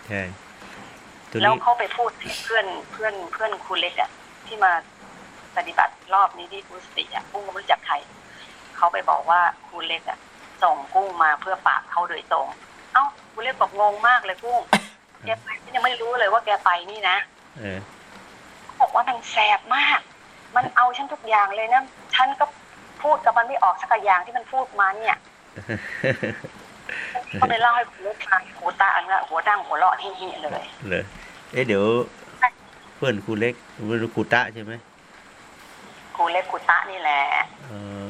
ใช่ตัวแล้วนี้เขาไปพูดถึงเพื่อนเพื่อนเพื่อนครูเล็กอะที่มาปฏิบัติรอบนี้ที่ครูสติอะกุ้งก็ไม่รู้จักใครเขาไปบอกว่าครูเล็กอะส่งกุ้งมาเพื่อฝากเขาโดยตรง เอ้าครูเล็กบอกงงมากเลยกุ้งแกไปยังไม่รู้เลยว่าแกไปนี่นะเออเขาบอกว่ามันแสบมาก มันเอาฉันทุกอย่างเลยนะฉันก็พูดกับมันไม่ออกสักอย่างที่มันพูดมาเนี่ย ก็ไปเล่าให้ครูเล็กฟังหัวตาอันนั้นหัวดังหัวเราะที่นี่เลยเลยเอ๊ะเดี๋ยว เพื่อนครูเล็กไม่รู้ครูตะใช่ไหมครูเล็กครูตะนี่แหละเออ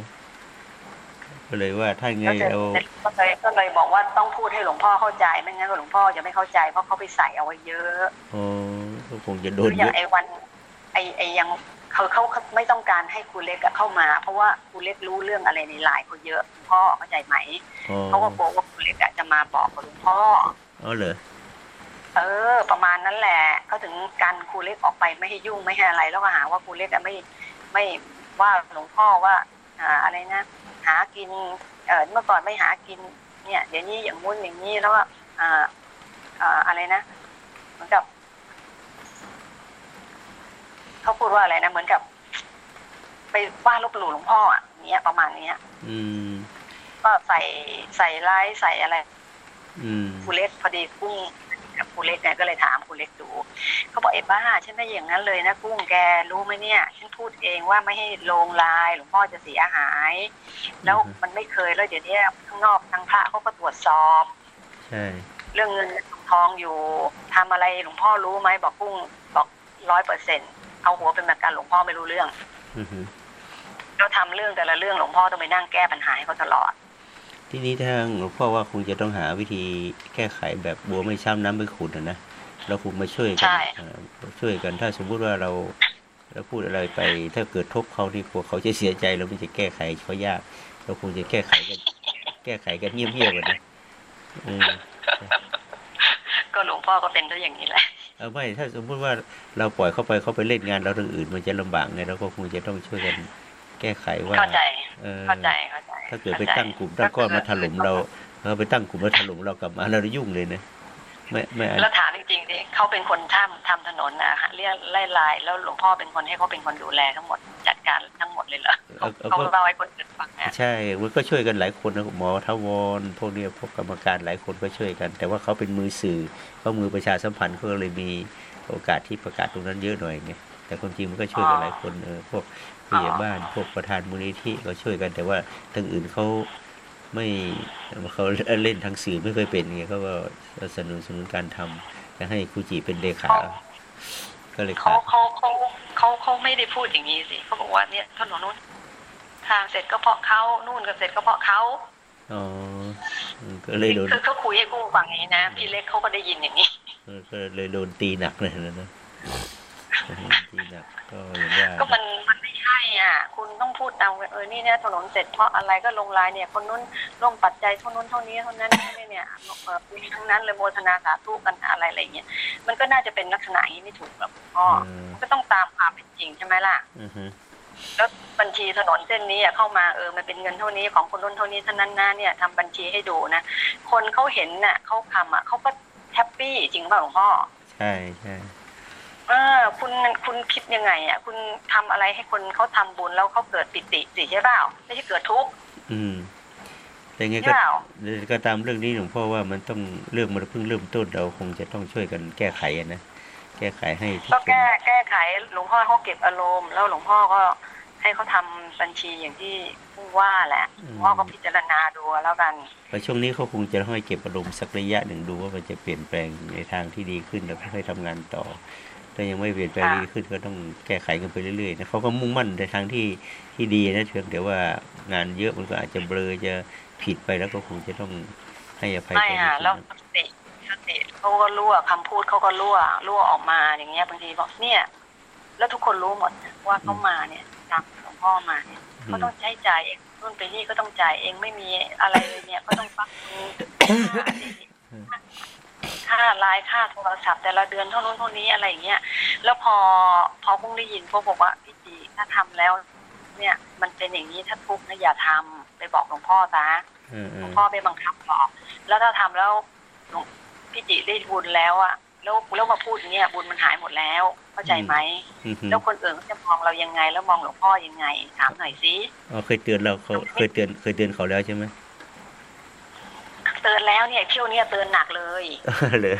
ก็เลยว่าถ้าไงก็เลยเอาก็เลยก็เลยบอกว่าต้องพูดให้หลวงพ่อเข้าใจไม่งั้นหลวงพ่อจะไม่เข้าใจเพราะเขาไปใส่เอาไว้เยอะอ๋อก็คงจะโดคืนออเยย่างอะไอ้วัน ไอ้ไอ้ยังเขาเขาเขาไม่ต้องการให้ครูเล็กอะเข้ามา เพราะว่าครูเล็กรู้เรื่องอะไรในไลน์เขาเยอะหลวงพ่อเข้าใจไหมอ๋อเขาก็กลัวว่า ครูเล็กอะจะมาบอกกับหลวงพ่อ อ๋อเหรอ เออ ประมาณนั้นแหละเขาถึงการครูเล็กออกไปไม่ให้ยุ่งไม่ให้อะไร แล้วก็หาว่าครูเล็กอะไม่ไม่ว่าหลวงพ่อว่าอ่าอะไรนะหากินเออเมื่อก่อนไม่หากิน เนี่ย เดี๋ยวนี้อย่างงู้นอย่างนี้แล้วก็อ่าอ่าอะไรนะเหมือนกับเขาพูดว่าอะไรนะเหมือนกับ ไปว่าลบหลู่หลวงพ่ออะเนี่ยประมาณเนี้ย อืม ก็ใส่ใส่ร้ายใส่อะไรอืมครูเล็กพอดีกุ้งกับครูเล็กเนี่ยก็เลยถามครูเล็กดูเขาบอกเอ็บ้าฉันไม่อย่างนั้นเลยนะกุ้งแกรู้ไหมเนี่ยฉันพูดเองว่าไม่ให้ลงไลายหลวงพ่อจะเสียหาย แล้วมันไม่เคยแล้วเดี๋ยวนี้ข้างนอกทางพระเขาก็ตรวจสอบใช่เรื่องเงินทองอยู่ทำอะไรหลวงพ่อรู้ไหมบอกกุ้งบอกร้อยเปอร์เซ็นเอาหัวเป็นประกันหลวงพ่อไม่รู้เรื่องอือฮึแล้วทำเรื่องแต่ละเรื่องหลวงพ่อต้องไปนั่งแก้ปัญหาให้เขาตลอด ทีนี้ทางหลวงพ่อว่าคงจะต้องหาวิธีแก้ไขแบบบัวไม่ช้ำน้ำไม่ขุ่นนะนะเราคงมาช่วยกัใช่เอ่อช่วยกันถ้าสมมุติว่าเราเราพูดอะไรไป ถ้าเกิดทบเขาที่กลัวเขาจะเสียใจเราไม่จะแก้ไขเขายาก เราคงจะแก้ไขกัน แก้ไขกันเงียบๆกันนะเออก็หลวงพ่อก็เป็นตัวอย่างนี้แหละเอาไม่ถ้าสมมุติว่าเราปล่อยเขาไปเขาไปเล่นงานเราเรื่องอื่น มันจะลำบากไงเราก็คงจะต้องช่วยกัน แก้ไขว่าเข้าใจเออเข้าใจเข้าใจ ถ้าเกิดไปตั้งกลุ่มตั้งก้อนมาถล่มเราเราไปตั้งกลุ่มมาถล่มเรากลับมาเราได้ยุ่งเลยนะไม่ไม่อันแล้วถามจริงๆดิเขาเป็นคนทำทำถนนนะฮะเรียกไล่ลายแล้วหลวงพ่อเป็นคนให้เขาเป็นคนดูแลทั้งหมดจัดการทั้งหมดเลยเหรอเขาเขาเล่าให้คนอื่นฟังนะใช่มันก็ช่วยกันหลายคนนะหมอทวรพวกเนี้ยพวกกรรมการหลายคนก็ช่วยกัน แต่ว่าเขาเป็นมือสื่อเขามือประชาสัมพันธ์เขาก็เลยมีโอกาสที่ประกาศตรงนั้นเยอะหน่อยไงแต่ความจริงมันก็ช่วยกันหลายคนเออพวก ผู้ใหญ่บ้าน พวกประธานมูลนิธิก็ช่วยกันแต่ว่าทางอื่นเขาไม่เขาเล่นทางสื่อไม่เคยเป็นไงเขาก็สนับสนุนการทำจะให้ครูจิเป็นเลขาก็เลยเขาขาดเขาเขาเขาเขาไม่ได้พูดอย่างนี้สิเขาบอกว่าเนี่ยถนนนู้นทางเสร็จก็เพราะเขานู่นก็เสร็จก็เพราะเขาอ๋อก็เลยโดนคือเขาคุยให้กูฟังอย่างนี้นะพี่เล็กเขาก็ได้ยินอย่างนี้ก็เลยโดนตีหนักเลยนะนะตีหนักก็อย่างว่าก็มันมันไม่ ใช่อะ คุณต้องพูดเอาเออนี่เนี่ยถนนเสร็จเพราะอะไรก็ลงรายเนี่ย คนนู้นร่วมปัจจัยเท่านู้นเท่านี้เท่านั้นเนี่ยเนี่ยเออมีทั้งนั้นเลยโมทนาสาธุกันอะไรอะไรเงี้ยมันก็น่าจะเป็นลักษณะอย่างนี้ไม่ถูกหรอกพ่ออืมก็ต้องตามความเป็นจริงใช่ไหมล่ะอือฮึแล้วบัญชีถนนเส้นนี้อะเข้ามาเออมันเป็นเงินเท่านี้ของคนนู้นเท่านี้เท่านั้นนะเนี่ยทำบัญชีให้ดูนะคนเขาเห็นน่ะเขาทำอะเขาก็happy จริงเปล่าหลวงพ่อใช่ใช่ เออ คุณคุณคิดยังไงอะคุณทำอะไรให้คนเขาทำบุญแล้วเขาเกิดปิติสิใช่เปล่าไม่ใช่เกิดทุกข์อืมแต่ไงใช่ก็เปล่าก็ตามเรื่องนี้หลวงพ่อว่ามันต้องเรื่องมันเพิ่งเริ่มต้นเราคงจะต้องช่วยกันแก้ไขอะนะแก้ไขให้ทุกก็คนแก้แก้ไขหลวงพ่อเขาเก็บอารมณ์แล้วหลวงพ่อก็ให้เขาทำบัญชีอย่างที่ผู้ว่าแหละหลวงพ่อก็พิจารณาดูแล้วกันเพราะช่วงนี้เขาคงจะให้เก็บอารมณ์สักระยะหนึ่งดูว่ามันจะเปลี่ยนแปลงในทางที่ดีขึ้นแล้วค่อยๆทำงานต่อ ถ้ายังไม่เปลี่ยนแปลงค่ะดีขึ้นก็ต้องแก้ไขกันไปเรื่อยๆนะเขาก็มุ่งมั่นในทางที่ที่ดีนะเพียงแต่ว่างานเยอะมันก็อาจจะเบลอจะผิดไปแล้วก็คงจะต้องให้อภัยไม่กันอะแล้วสติสติเขาก็รั่วคำพูดเขาก็รั่วรั่วออกมาอย่างเงี้ยบางทีบอกเนี่ย แล้วทุกคนรู้หมดว่าเขามาเนี่ยตามหลวงพ่อมาเนี่ยอืก็มต้องใช้จ่ายเองนู่นไปนี่ก็ต้องจ่ายเองไม่มีอะไรเลยเนี่ยก็ต้องฟัก ค่าไลน์ค่าโทรศัพท์แต่ละเดือนเท่านู้นเท่านี้อะไรอย่างเงี้ยแล้วพอพอพุ่งได้ยินพวกบอกว่าพี่จีถ้าทำแล้ว เนี่ย มันเป็นอย่างนี้ถ้าทุกข์นะอย่าทำไปบอกหลวงพ่อซะเออเอหลวองพ่อไม่บังคับหรอกแล้วถ้าทำแล้วหลวงพี่จิได้บุญแล้วอะแล้วแล้วมาพูดอย่างเงี้ยบุญมันหายหมดแล้วเข้าใจไหมอือฮึแล้วคนอื่นเขาจะมองเรายังไง แล้วมองหลวงพ่อยังไง ถามหน่อยสิอ๋อเคยเตือนเราเขาเคยเตือนเคยเตือนเขาแล้วใช่ไหม เตือนแล้วเนี่ยเที่ยวเนี้ยเตือนหนักเลยเลย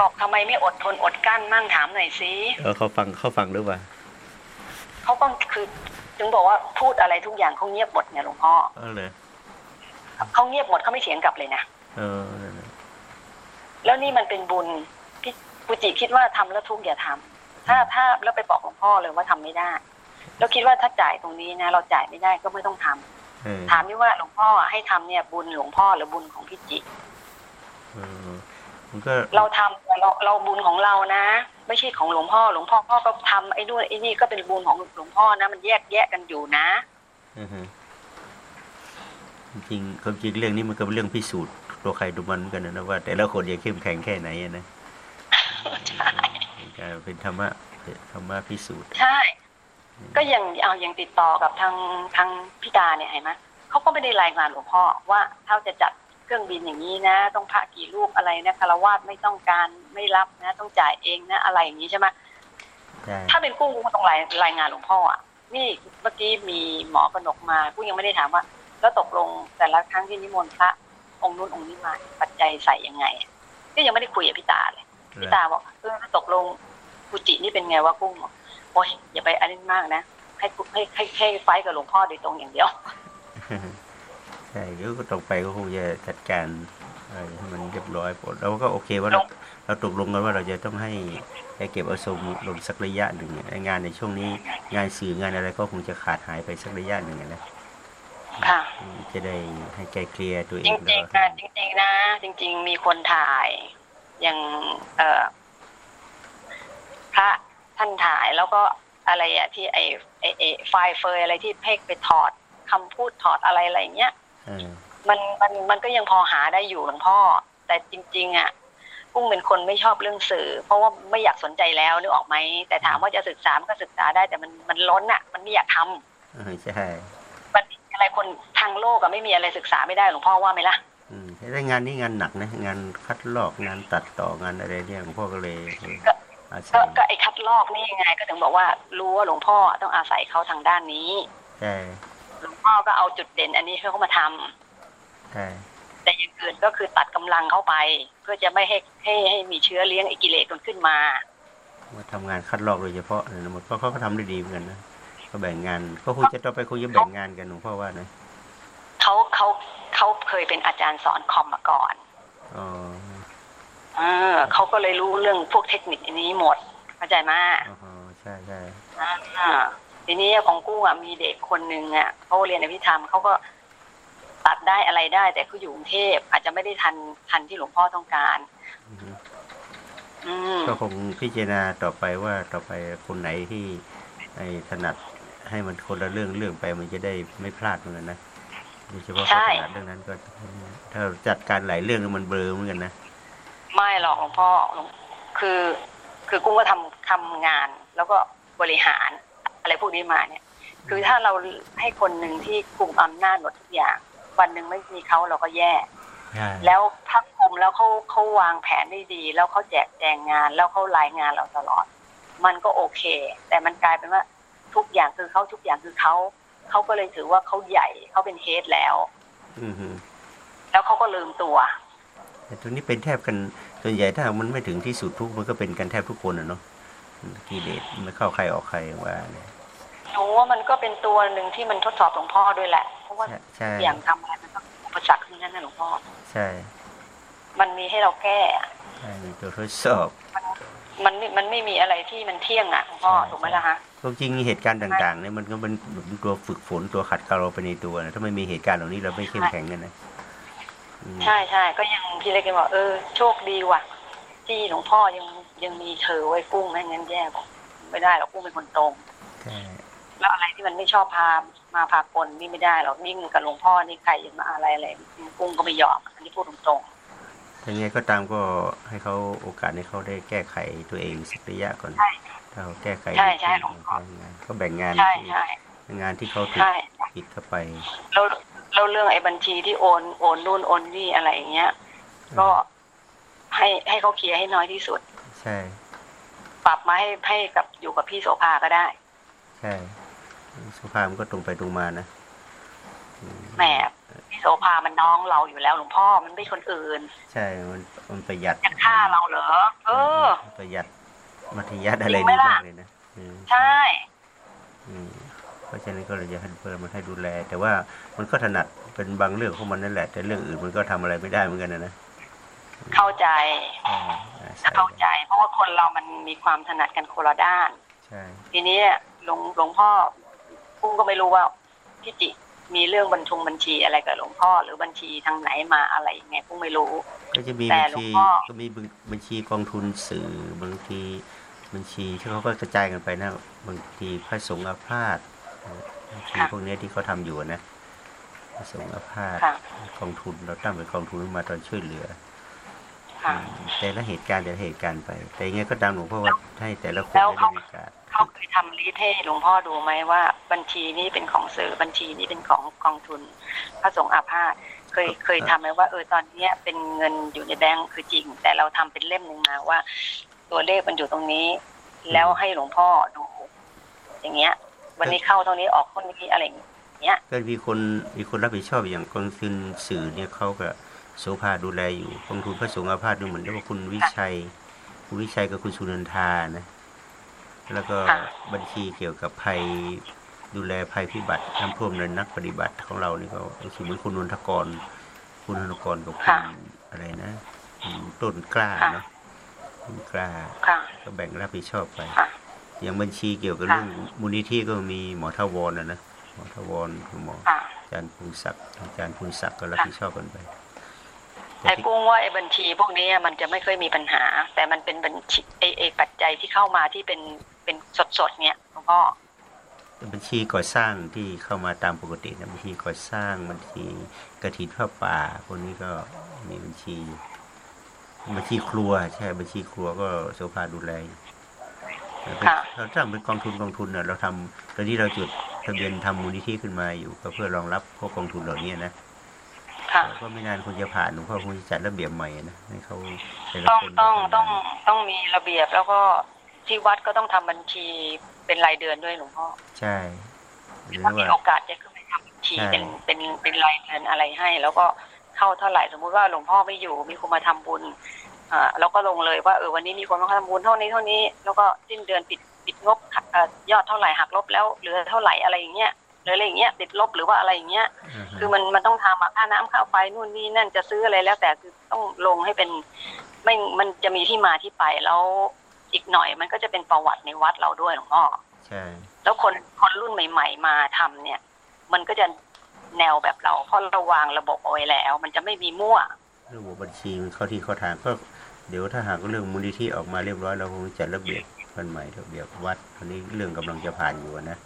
บอกทำไมไม่อดทนอดกลั้นมั่งถามหน่อยสิเออเขาฟังเขาฟังหรือเปล่าเขาก็คือถึงบอกว่าพูดอะไรทุกอย่างเขาเงียบหมดเนี่ยหลวงพ่อเออเลยเขาเงียบหมดเขาไม่เถียงกลับเลยนะเออนั่นน่ะแล้วนี่มันเป็นบุญพี่ปุจิคิดว่าทำแล้วทุกข์อย่าทำถ้าถ้าแล้วไปบอกหลวงพ่อเลยว่าทำไม่ได้ แล้วคิดว่าถ้าจ่ายตรงนี้นะเราจ่ายไม่ได้ก็ไม่ต้องทำเออ ถามนี่ว่าหลวงพ่อให้ทำเนี่ยบุญหลวงพ่อหรือบุญของพี่จิเออมันก็เราทำแต่เราเราบุญของเรานะ ไม่ใช่ของหลวงพ่อ หลวงพ่อพ่อก็ทำไอ้นู่นไอ้นี่ก็เป็นบุญของหลวงพ่อนะ มันแยกแยกกันอยู่นะอือฮึจริงๆความจริงเรื่องนี้มันก็เป็นเรื่องพิสูจน์ตัวใครตัวมันเหมือนกันนะว่า แต่ละคนจะเข้มแข็งแค่ไหนอะนะการเป็นธรรมะธรรมะพิสูจน์ใช่ ก็ยังเอายังติดต่อกับทางทางพี่ดาเนี่ยเห็นไหมเขาก็ไม่ได้รายงานหลวงพ่อว่าถ้าจะจัดเครื่องบินอย่างนี้นะ ต้องพระกี่รูปอะไรนะคารวาสไม่ต้องการไม่รับนะ ต้องจ่ายเองนะ อะไรอย่างนี้ใช่ไหมใช่ถ้าเป็นกุ้งกุ้งก็ต้องรายรายงานหลวงพ่ออะนี่เมื่อกี้มีหมอกระหนกมากุ้งยังไม่ได้ถามว่า แล้วตกลงแต่ละครั้งที่นิมนต์พระองค์นู้นองค์นี้มาปัจจัยใส่ยังไงก็ยังไม่ได้คุยกับพี่ตาเลยพี่ตาบอกเออตกลงกุจินี่เป็นไงวะกุ้งบอก โอ้ยอย่าไปอันนี้มากนะให้กุให้ให้ให้ไฟท์กับหลวงพ่อโดยตรงอย่างเดียวใช่แล้วก็ต่อไปก็คงจะจัดการอะไรให้มันเรียบร้อยหมดแล้วก็โอเคว่าเราเราตกลงกันว่าเราจะต้องให้ให้เก็บอารมณ์ลงสักระยะหนึ่งไอ้งานในช่วงนี้ งานสื่องานอะไรก็คงจะขาดหายไปสักระยะหนึ่งนะค่ะจะได้ให้ใจเคลียร์ตัวเอจงริงๆแล้นะวจริงๆนะ จริง ๆ มีคนถ่ายอย่างเอ่อพระ ท่านถ่ายแล้วก็อะไรอะที่ไอไอไอไฟล์เฟยอะไรที่ให้ไปถอดคำพูดถอดอะไรอะไรอย่างเงี้ยเออมันมันมันก็ยังพอหาได้อยู่หลวงพ่อ แต่จริง ๆ อะกุ้งเป็นคนไม่ชอบเรื่องสื่อ เพราะว่าไม่อยากสนใจแล้วนึกออกไหมแต่ถามว่าจะศึกษามันก็ศึกษาได้แต่มันมันล้นอะ มันไม่อยากทเออใช่มันมีอะไรคนทางโลกอะไม่มีอะไรศึกษาไม่ได้หลวงพ่อว่าไหมล่ะอืมแต่งานนี้งานหนักนะงานคัดลอกงานตัดต่องานอะไรเนี่ยหลวงพ่อก็เลยอาศั ก็ยก็ไอ้คัดลอกนี่ยังไง ก็ถึงบอกว่ารู้ว่าหลวงพ่อต้องอาศัยเขาทางด้านนี้ใช่หลวงพ่อก็เอาจุดเด่น อันนี้ให้เขามาทำใช่แต่อย่างอื่นก็คือตัดกำลังเข้าไป เพื่อจะไม่ให้ให้ให้มีเชื้อเลี้ยงไอ้กิเลสมันขึ้นมามาทำงานคัดลอกโดยเฉพาะนะมันก็เขาก็ทำได้ดีเหมือนกันนะก็แบ่งงานก็คงจะต่อไปคงจะแบ่งงานกันหลวงพ่อว่านะเขาเขาเขาเคยเป็นอาจารย์สอนคอมมาก่อนอ๋อเออเขาก็เลยรู้เรื่องพวกเทคนิคอันนี้หมดเข้าใจไหมอ๋อใช่ใช่อ่าทีนี้ของกุ้งอะมีเด็กคนหนึ่งอะเขาเรียนอภิธรรมเขาก็ตัดได้อะไรได้ แต่เขาอยู่กรุงเทพอาจจะไม่ได้ทันทันที่หลวงพ่อต้องการอือฮึอืมก็คงพิจารณาต่อไปว่าต่อไปคนไหนที่ไอ้ถนัดให้มันคนละเรื่องเรื่องไปมันจะได้ไม่พลาดเหมือนกันนะโดยเฉพาะเขาถนัดเรื่องนั้นก็ถ้าจัดการหลายเรื่องแล้วมันเบลอเหมือนกันนะ ไม่หรอกหลวงพ่อหลวงคือ คือกุ้งก็ทำทำงาน แล้วก็บริหารอะไรพวกนี้มาเนี่ย คือถ้าเราให้คนหนึ่งที่คุมอำนาจหมดทุกอย่าง วันหนึ่งไม่มีเขาเราก็แย่ใช่แล้วถ้าคุมแล้วเขาเขาวางแผนได้ดี แล้วเขาแจกแจงงาน แล้วเขารายงานเราตลอด มันก็โอเค แต่มันกลายเป็นว่าทุกอย่างคือเขาทุกอย่างคือเขาเขาก็เลยถือว่าเขาใหญ่เขาเป็นเฮดแล้วอือฮึแล้วเขาก็ลืมตัวแต่ตรงนี้เป็นแทบกันส่วนใหญ่ถ้ามันไม่ถึงที่สุดทุกข์มันก็เป็นกันแทบทุกคนอะเนาะกิเลสไม่เข้าใครออกใครว่าเนี่ยหนูว่ามันก็เป็นตัวหนึ่งที่มันทดสอบหลวงพ่อด้วยแหละ เพราะว่าใช่ใช่อย่างทำอะไรมันต้องอุปสรรคทั้งนั้นนะหลวงพ่อ ใช่ มันมีให้เราแก้อะใช่มีตัวทดสอบ มันไม่มันไม่มีอะไรที่มันเที่ยงอะหลวงพ่อใช่ถูกไหมล่ะฮะความจริงเหตุการณ์ต่างๆเนี่ยมันก็เป็นตัวฝึกฝนตัวขัดเกลาเราไปในตัวนะถ้าไม่มีเหตุการณ์เหล่านี้เราไม่เข้มแข็งกันนะอืม ใช่ใช่ก็ยังพี่เล็กก็บอกเออโชคดีว่ะ ที่หลวงพ่อยังยังมีเธอไว้กุ้งไม่งั้นแย่บอกไม่ได้หรอกกุ้งเป็นคนตรงใช่แล้วอะไรที่มันไม่ชอบพามาพากลนี่ไม่ได้หรอกยิ่งกับหลวงพ่อนี่ใครจะมาอะไรอะไรกุ้งก็ไม่ยอมอันนี้พูดตรงทั้งไงก็ตามก็ให้เขาโอกาสให้เขาได้แก้ไขตัวเองสักระยะก่อนใช่ถ้าเขาแก้ไขใช่ดีใช่ขึ้นหลวงพ่องานก็แบ่งงานๆใช่ที่ใช่งานที่เขาถูกใช่ผิดเข้าไปแล้ว แล้วเรื่องไอ้บัญชีที่โอนโอนนู่นโอนนี่อะไรอย่างเงี้ย ก็ให้ให้เขาเคลียร์ให้น้อยที่สุด ใช่ ปรับมาให้ให้กับอยู่กับพี่โสภาก็ได้ ใช่สุภาพมันก็ตรงไปตรงมานะอืแหมพี่โสภามันน้องเราอยู่แล้วหลวงพ่อมันไม่คนอื่น ใช่ มันมันประหยัดจะฆ่าเราเหรอเออ ประหยัดมัธยัดอะไรจริงไหมนี่ล่ะมากเลยนะอืมใช่อืม เพราะฉะนั้นก็เลยจะให้เพิ่มมาให้ดูแล แต่ว่ามันก็ถนัดเป็นบางเรื่องของมันนั่นแหละ แต่เรื่องอื่นมันก็ทำอะไรไม่ได้เหมือนกันนะนะเข้าใจอ่าอาศัยเข้าใจ เพราะว่าคนเรามันมีความถนัดกันคนละด้านใช่ทีนี้หลวงหลวงพ่อกุ้งก็ไม่รู้ว่าพี่จิมีเรื่องบัญชงบัญชีอะไรกับหลวงพ่อ หรือบัญชีทางไหนมาอะไรยังไงกุ้งไม่รู้ก็จะมีแต่บัญหลวงชีพ่อก็มีบัญชีกองทุนสื่อบางทีบัญชีที่เขาก็กระจายกันไปนะบางทีพระสงฆ์อาพาธบาง ทีพวกเนี้ยที่เขาทำอยู่นะพระสงฆ์อาพาธค่ะกองทุนเราตั้งเป็นกองทุนขึ้นมาตอนช่วยเหลือค่ะแต่ละเหตุการณ์แต่ละเหตุการณ์ไป แต่ยังไงก็ตามหลวงพ่อว่าให้แต่ละคนแล้วได้เขามีโอกาสเขาเคยทำรีเทให้หลวงพ่อดูไหมว่า บัญชีนี้เป็นของสื่อบัญชีนี้เป็นของกองทุน พระสงฆ์อาพาธเคยเคยทำไหมว่าเออตอนเนี้ยเป็นเงินอยู่ในแบงก์คือจริง แต่เราทำเป็นเล่มหนึ่งมาว่า ตัวเลขมันอยู่ตรงนี้ แล้วให้หลวงพ่อดูอย่างเงี้ย วันนี้เข้าตรงนี้ออกตรงนี้อะไรอย่างเงี้ยก็มีคนมีคนรับผิดชอบอย่างกองทุนสื่อเนี่ยเขาก็โสภาดูแลอยู่กองทุนพระสงฆ์อาพาธดูเหมือนว่าคุณวิชัยคุณวิชัยกับคุณสุนันทานะแล้วก็ค่ะบัญชีเกี่ยวกับภัยดูแลภัยพิบัติน้ำท่วมในนักปฏิบัติของเรานี่ก็รู้สึกเหมือนคุณนนทกร คุณนนทกรกับคุณอะไรนะคุณต้นกล้าเนาะต้นกล้าค่ะก็แบ่งรับผิดชอบไปค่ะ อย่างบัญชีเกี่ยวกับค่ะเรื่องมูลนิธิก็มีหมอทวรนะนะหมอทวรคุณหมอค่ะอาจารย์ภูนศักดิ์อาจารย์ภูนศักดิ์ก็รับผิดชอบกันไปแต่กุ้งว่าไอ้บัญชีพวกนี้มันจะไม่เคยมีปัญหา แต่มันเป็นบัญชีไอ้ไอ้ปัจจัยที่เข้ามาที่เป็นเป็นสดๆเนี่ยหลวงพ่อบัญชีก่อสร้างที่เข้ามาตามปกตินะบัญชีก่อสร้างบัญชีกระถินผ้าป่าพวกนี้ก็มีบัญชีบัญชีครัวใช่บัญชีครัวก็โสภาดูแลอยู่ ค่ะเราตั้งเป็นกองทุนกองทุนเน่ะเราทำตอนนี้เราจุดทะเบียนทำมูลนิธิขึ้นมาอยู่ก็เพื่อรองรับพวกกองทุนเหล่านี้นะค่ะก็ไม่นานคงจะผ่านหลวงพ่อคงจะจัดระเบียบใหม่นะให้เขาแต่ละต้องคนต้องได้ทำต้องงานต้องมีระเบียบแล้วก็ที่วัดก็ต้องทำบัญชีเป็นรายเดือนด้วยหลวงพ่อใช่หรือถ้ามีว่าโอกาสจะขึ้นไปทำบัญชีใช่เป็นเป็นเป็นรายเดือนอะไรให้ แล้วก็เข้าเท่าไหร่สมมุติว่าหลวงพ่อไม่อยู่มีคนมาทำบุญ อ่าเราก็ลงเลยว่าเออวันนี้มีคนมาทำบุญเท่านี้เท่านี้ แล้วก็สิ้นเดือนปิดปิดงบเอ่อยอดเท่าไหร่หักลบแล้วเหลือเท่าไหร่อะไรอย่างเงี้ยหรืออะไรอย่างเงี้ยติดลบหรือว่าอะไรอย่างเงี้ยาฮะคือมันมันต้องทำอะค่าน้ำค่าไฟนู่นนี่นั่นจะซื้ออะไรแล้ว แต่คือต้องลงให้เป็นไม่มันจะมีที่มาที่ไปแล้วอีกหน่อยมันก็จะเป็นประวัติในวัดเราด้วยหลวงพ่อใช่แล้วคนคนรุ่นใหม่ ๆ มาทำเนี่ย มันก็จะแนวแบบเราเพราะเราวางระบบเอาไว้แล้ว มันจะไม่มีมั่วระบบบัญชีมันเข้าที่เข้าทางก็ เดี๋ยวถ้าหากเรื่องมูลนิธิออกมาเรียบร้อยเราคงจัดระเบียบกันใหม่ระเบียบวัดอันนี้เรื่องกำลังจะผ่านอยู่นะ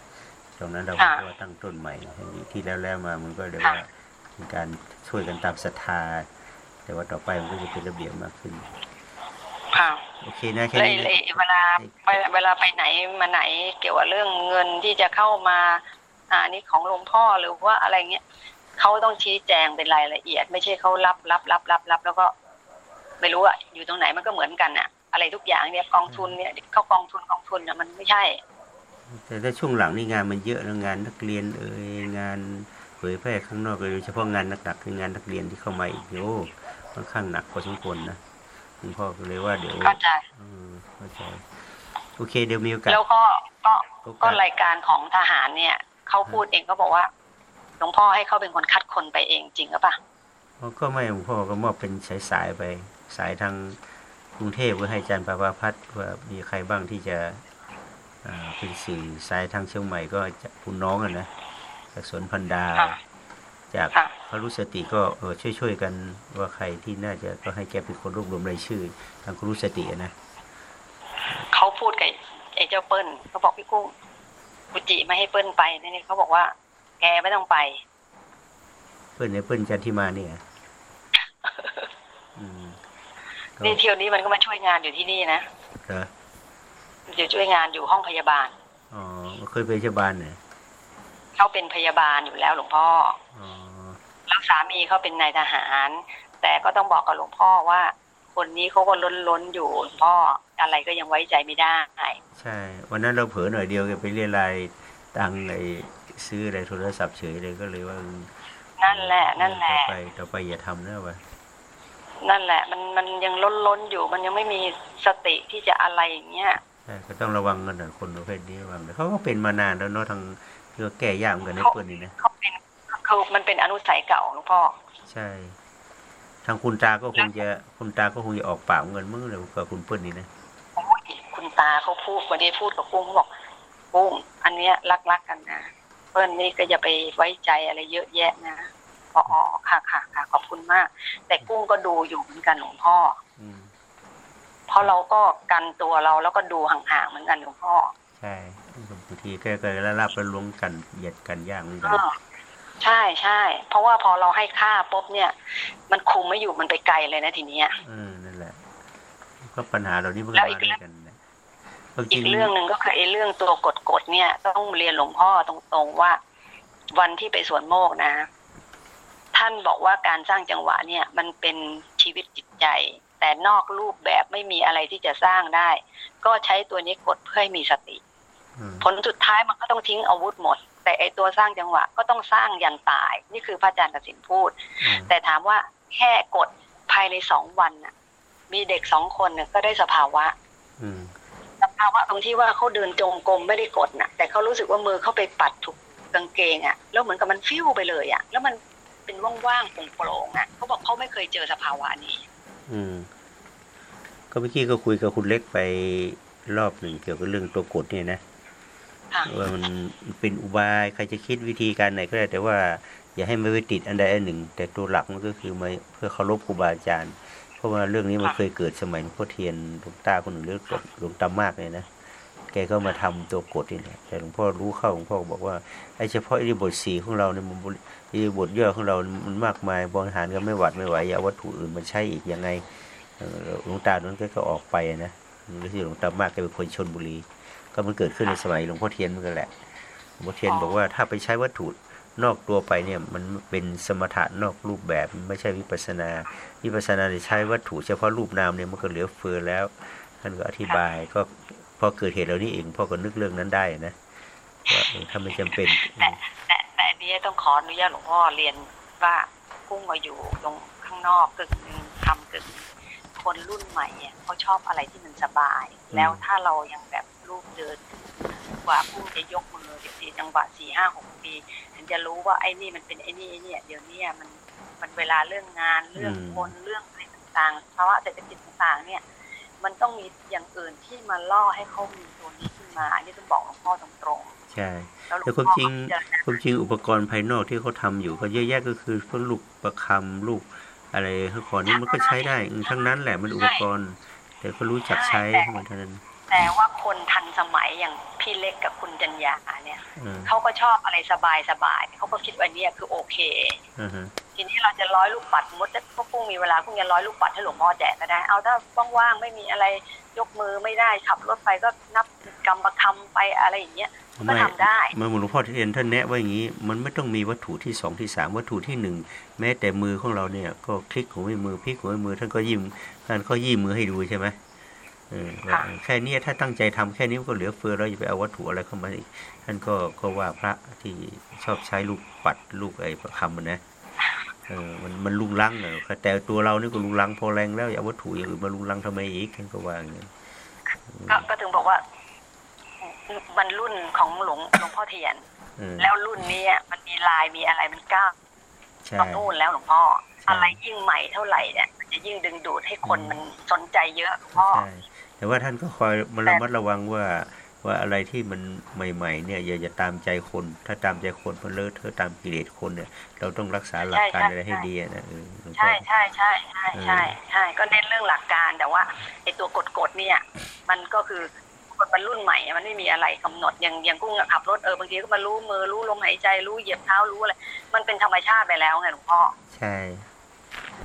ตรงนั้นเราค่ะก็ตั้งต้นใหม่ให้ดีที่แล้วแล้วมามันก็เรียกว่าเป็นการช่วยกันตามศรัทธา แต่ว่าต่อไปมันก็จะเป็นระเบียบมากขึ้นค่ะโอเคนะแค่แล้วนี้นะไอ้เวลาเวลาเวลาไปไหนมาไหนเกี่ยวกับเรื่องเงินที่จะเข้ามาอ่านี่ของหลวงพ่อหรือว่าอะไรเงี้ยเขาต้องชี้แจงเป็นรายละเอียด ไม่ใช่เขารับรับรับรับรับแล้วก็ ไม่รู้อะอยู่ตรงไหนมันก็เหมือนกันอะอะไรทุกอย่างเนี่ยกองทุนเนี่ยเข้ากองทุนกองทุนอะมันไม่ใช่ แต่ถ้าช่วงหลังนี่งานมันเยอะแล้วงานนักเรียนเอ่ยงานเผยแพร่ข้างนอกเลยโดยเฉพาะงานหนักๆคืองานนักเรียนที่เข้ามาอีกโอ้ค่อนข้างหนักพอสมควรนะหลวงพ่อก็เลยว่าเดี๋ยวเข้าใจเออเข้าใจโอเคเดี๋ยวมีโอกาสแล้วก็ก็โอกาสก็รายการของทหารเนี่ยเขาพูดเองก็บอกว่าหลวงพ่อให้เขาเป็นคนคัดคนไปเองจริงหรือเปล่าอ๋อก็ไม่หลวงพ่อก็มอบเป็นสายๆไป สายทางกรุงเทพเพื่อให้อาจารย์ปาปาพัฒน์ว่ามีใครบ้างที่จะอ่าเป็นสื่อสายทางเชียงใหม่ก็จะคุณน้องอะนะจากสวนพันดาค่ะจากค่ะพระรุสติก็เออช่วยๆกันว่าใครที่น่าจะก็ให้แกเป็นคนรวบรวมรายชื่อ ทางครุสติอะนะเขาพูดกับไอ้เจ้าเปิ้ลเขาบอกพี่กุ้งกุจิไม่ให้เปิ้ลไปนี่เขาบอกว่า แกไม่ต้องไป เปิ้ลเนี่ยเปิ้ลจันทิมาเนี่ยอืมก็ นี่เที่ยวนี้มันก็มาช่วยงานอยู่ที่นี่นะเหรออยู่ช่วยงานอยู่ห้องพยาบาลอ๋อเคยเป็นชาวบ้านเนี่ยเขาเป็นพยาบาลอยู่แล้วหลวงพ่ออ๋อแล้วสามีเขาเป็นนายทหาร แต่ก็ต้องบอกกับหลวงพ่อว่า คนนี้เขาก็ล้นล้นๆอยู่หลวงพ่ออะไรก็ยังไว้ใจไม่ได้ใช่ วันนั้นเราเผลอหน่อยเดียวแกไปเรียรายตังค์ไอ้ซื้ออะไรโทรศัพท์เฉยเลยก็เลยว่า นั่นแหละ นั่นแหละต่อไปต่อไปอย่าทำนะวะ นั่นแหละ มันมันยังล้นล้นๆอยู่ มันยังไม่มีสติที่จะอะไรอย่างเงี้ยใช่ก็ต้องระวังกันนะคนประเภทนี้ระวังเขาก็เป็นมานานแล้วเนาะทางเรื่องแก้ยากเหมือนกันในเขาเปิ้ลนี่นะเขาเป็นคือมันเป็นอนุสัยเก่าหลวงพ่อใช่ ทางคุณตาก็คงจะคุณตาก็คงจะออกปากเงินมึงเลยกับคุณเปิ้ลนี่นะโอ้ยคุณตาเขาพูดวันนี้พูดกับกุ้งเขาบอกกุ้งอันเนี้ยรักๆกกันนะเปิ้ลนี่ก็อย่าไปไว้ใจอะไรเยอะแยะนะ อ๋ออ๋อค่ะค่ะค่ะขอบคุณมาก แต่กุ้งก็ดูอยู่เหมือนกันหลวงพ่ออืมเพราะเราก็กันตัวเราแล้วก็ดูห่างๆเหมือนกันหลวงพ่อ ใช่บางทีก็เคยแล้วรับแล้วลวงกันเหยียดกันยากเหมือนกันเออใช่ใช่เพราะว่าพอเราให้ค่าปุ๊บเนี่ย มันคุมไม่อยู่มันไปไกลเลยนะทีเนี้ยเออนั่นแหละ ก็ปัญหาเหล่านี้มันก็แล้วอีมากด้วยกันนะบางทีอีกเรื่องหนึ่งก็คือไอ้เรื่องตัวกฎกฎๆเนี่ย ต้องเรียนหลวงพ่อตรงๆว่า วันที่ไปสวนโมกนะ ท่านบอกว่าการสร้างจังหวะเนี่ยมันเป็นชีวิตจิตใจ แต่นอกรูปแบบไม่มีอะไรที่จะสร้างได้ ก็ใช้ตัวนี้กดเพื่อให้มีสติอืมผลสุดท้ายมันก็ต้องทิ้งอาวุธหมด แต่ไอตัวสร้างจังหวะก็ต้องสร้างยันตาย นี่คือพระอาจารย์กสินพูดอืมแต่ถามว่าแค่กดภายในสองวันน่ะ มีเด็กสองคนเนี่ยก็ได้สภาวะอืมสภาวะตรงที่ว่าเขาเดินจงกรมไม่ได้กดน่ะ แต่เขารู้สึกว่ามือเขาไปปัดถูกกางเกงอะ แล้วเหมือนกับมันฟิวไปเลยอะ แล้วมัน เป็นว่างๆโปร่งๆอะเขาบอกเขาไม่เคยเจอสภาวะนี้ อืม ก็เมื่อกี้ก็คุยกับคุณเล็กไปรอบหนึ่งเกี่ยวกับเรื่องตัวกดเนี่ยนะค่ะว่ามันเป็นอุบายใครจะคิดวิธีการไหนก็ได้ แต่ว่าอย่าให้มันไปติดอันใดอันหนึ่ง แต่ตัวหลักมันก็คือมาเพื่อเคารพครูบาอาจารย์ เพราะว่าเรื่องนี้มันเคยเกิดสมัยหลวงพ่อเทียนหลวงตาคนหนึ่งเรื่องหลวงตามากเลยนะแกก็มาทำตัวกฎนี่แหละแต่หลวงพ่อรู้เข้าหลวงพ่อก็บอกว่าไอ้เฉพาะไอ้บทสีของเราเนี่ยมัน บริไอ้บทย่อของเรามันมากมายบริหารกันไม่หวัดไม่ไหวอย่าเอาวัตถุอื่นมาใช้อีกยังไงเอ่อหลวงตานั้นก็ออกไปนะหรือที่หลวงตามากแกเป็นคนชนบุรี ก็มันเกิดขึ้นในสมัยหลวงพ่อเทียนเหมือนกันแหละหลวงพ่อเทียนอ๋อบอกว่าถ้าไปใช้วัตถุนอกตัวไปเนี่ยมันเป็นสมถะนอกรูปแบบมันไม่ใช่วิปัสสนาวิปัสสนาเนี่ยใช้วัตถุเฉพาะรูปนามเนี่ยมันก็เหลือเฟือแล้วท่านก็อธิบายก็พอเกิดเหตุเหล่านี้เองพ่อก็นึกเรื่องนั้นได้นะว่าเออถ้าไม่จำเป็นอืแต่มแต่แต่อั นนี้ต้องขออนุญาตหลวงพ่อเรียนว่ากุ้งมาอยู่ตรงข้างนอกกึ่งหนึ่งทำกึ่งหนึ่งคนรุ่นใหม่เนี่ยเขาชอบอะไรที่มันสบาย แล้วถ้าเรายังแบบลูกเดินกว่ากุ้งจะยกมือสิบสี่จังหวะสี่ห้าหกปีถึงจะรู้ว่าไอ้นี่มันเป็นไอ้นี่ไอ้เนี่ยเดี๋ยวเนี้มันมันเวลาเรื่องงานเรื่องคนเรื่องอะไรต่างๆภาวะเศรษฐกิจต่างๆ เนี่ย มันต้องมีอย่างอื่นที่มาล่อให้เขามีตัวนี้ขึ้นมา อันนี้ต้องบอกหลวงพ่อตรงๆ ใช่แล้วหลวงแต่พ่คอวามจริงก็พิจารณาความจริงอุปกรณ์ภายนอกที่เขาทำอยู่ก็เยอะแยะก็คือพวกลูกประคำลูกอะไรข้างคอนี้มันก็ใช้ได้อืมทั้งนั้นแหละมันอุปกรณ์ แต่ก็รู้จักใช้ให้มันเท่านั้นแต่ว่าคนทันสมัยอย่างพี่เล็กกับคุณจัญญาเนี่ยอ่าเขาก็ชอบอะไรสบายสบายๆเขาก็คิดว่าเนี่ยคือโอเคอ่าฮะทีนี้เราจะร้อยลูกปัดสมมติถ้าพวกพุ่งมีเวลาพุ่งจะร้อยลูกปัดให้หลวงพ่อแจกก็ได้ เอาถ้าว่างๆไม่มีอะไรยกมือไม่ได้ขับรถไปก็นับกรรมประคำไปอะไรอย่างเงี้ย ก็ไม่ทำได้เมื่อหลวงพ่อเทียนท่านแนะว่าอย่างนี้ มันไม่ต้องมีวัตถุที่สองที่สามวัตถุที่หนึ่งแม้แต่มือของเราเนี่ย ก็คลิกของมือพลิกของมือท่านก็ยิ้มท่านก็ยิ้มมือให้ดูใช่ไหมเออว่าค่ะแค่เนี้ยถ้าตั้งใจทำแค่นี้มันก็เหลือเฟือเราอย่าไปเอาวัตถุอะไรเข้ามาอีกท่านก็ก็ว่าพระที่ชอบใช้ลูกปัดลูกไอ้ประคำมันนะเออมันมันลุงลังเนอะแต่ตัวเรานี่ก็ลุงลังพอแรงแล้วอย่าเอาวัตถุอย่างอื่นมาลุงลังทำไมอีกท่านก็ว่าอย่างนี้ก็ก็ถึงบอกว่า มันรุ่นของหลวงหลวงพ่อเทียนเออแล้วรุ่นนี้อะมันมีลายมีอะไรมันก้าวใช่ต้องนู่นแล้วหลวงพ่อใช่อะไรยิ่งใหม่เท่าไหร่เนี่ยมันจะยิ่งดึงดูดให้คนมันสนใจเยอะหลวงพ่อใช่แต่ว่าท่านก็คอยมาระมัดระวังว่าว่าอะไรที่มันใหม่ ๆ เนี่ยอย่าอย่าตามใจคน ถ้าตามใจคนมันเลอะเทอะตามกิเลสคนเนี่ย เราต้องรักษาหลักการใช่อะไรให้ใช่ดีอะนะเออหลวงพ่อใช่ใช่ใช่ใช่ใช่เออใช่ก็เน้นเรื่องหลักการแต่ว่าไอตัวกฎกฎๆเนี่ย มันก็คือ คนมันรุ่นใหม่อะมันไม่มีอะไรกำหนดอย่างอย่างกุ้งอะขับรถเออบางทีก็มารู้มือรู้ลมหายใจรู้เหยียบเท้ารู้อะไรมันเป็นธรรมชาติไปแล้วไงหลวงพ่อใช่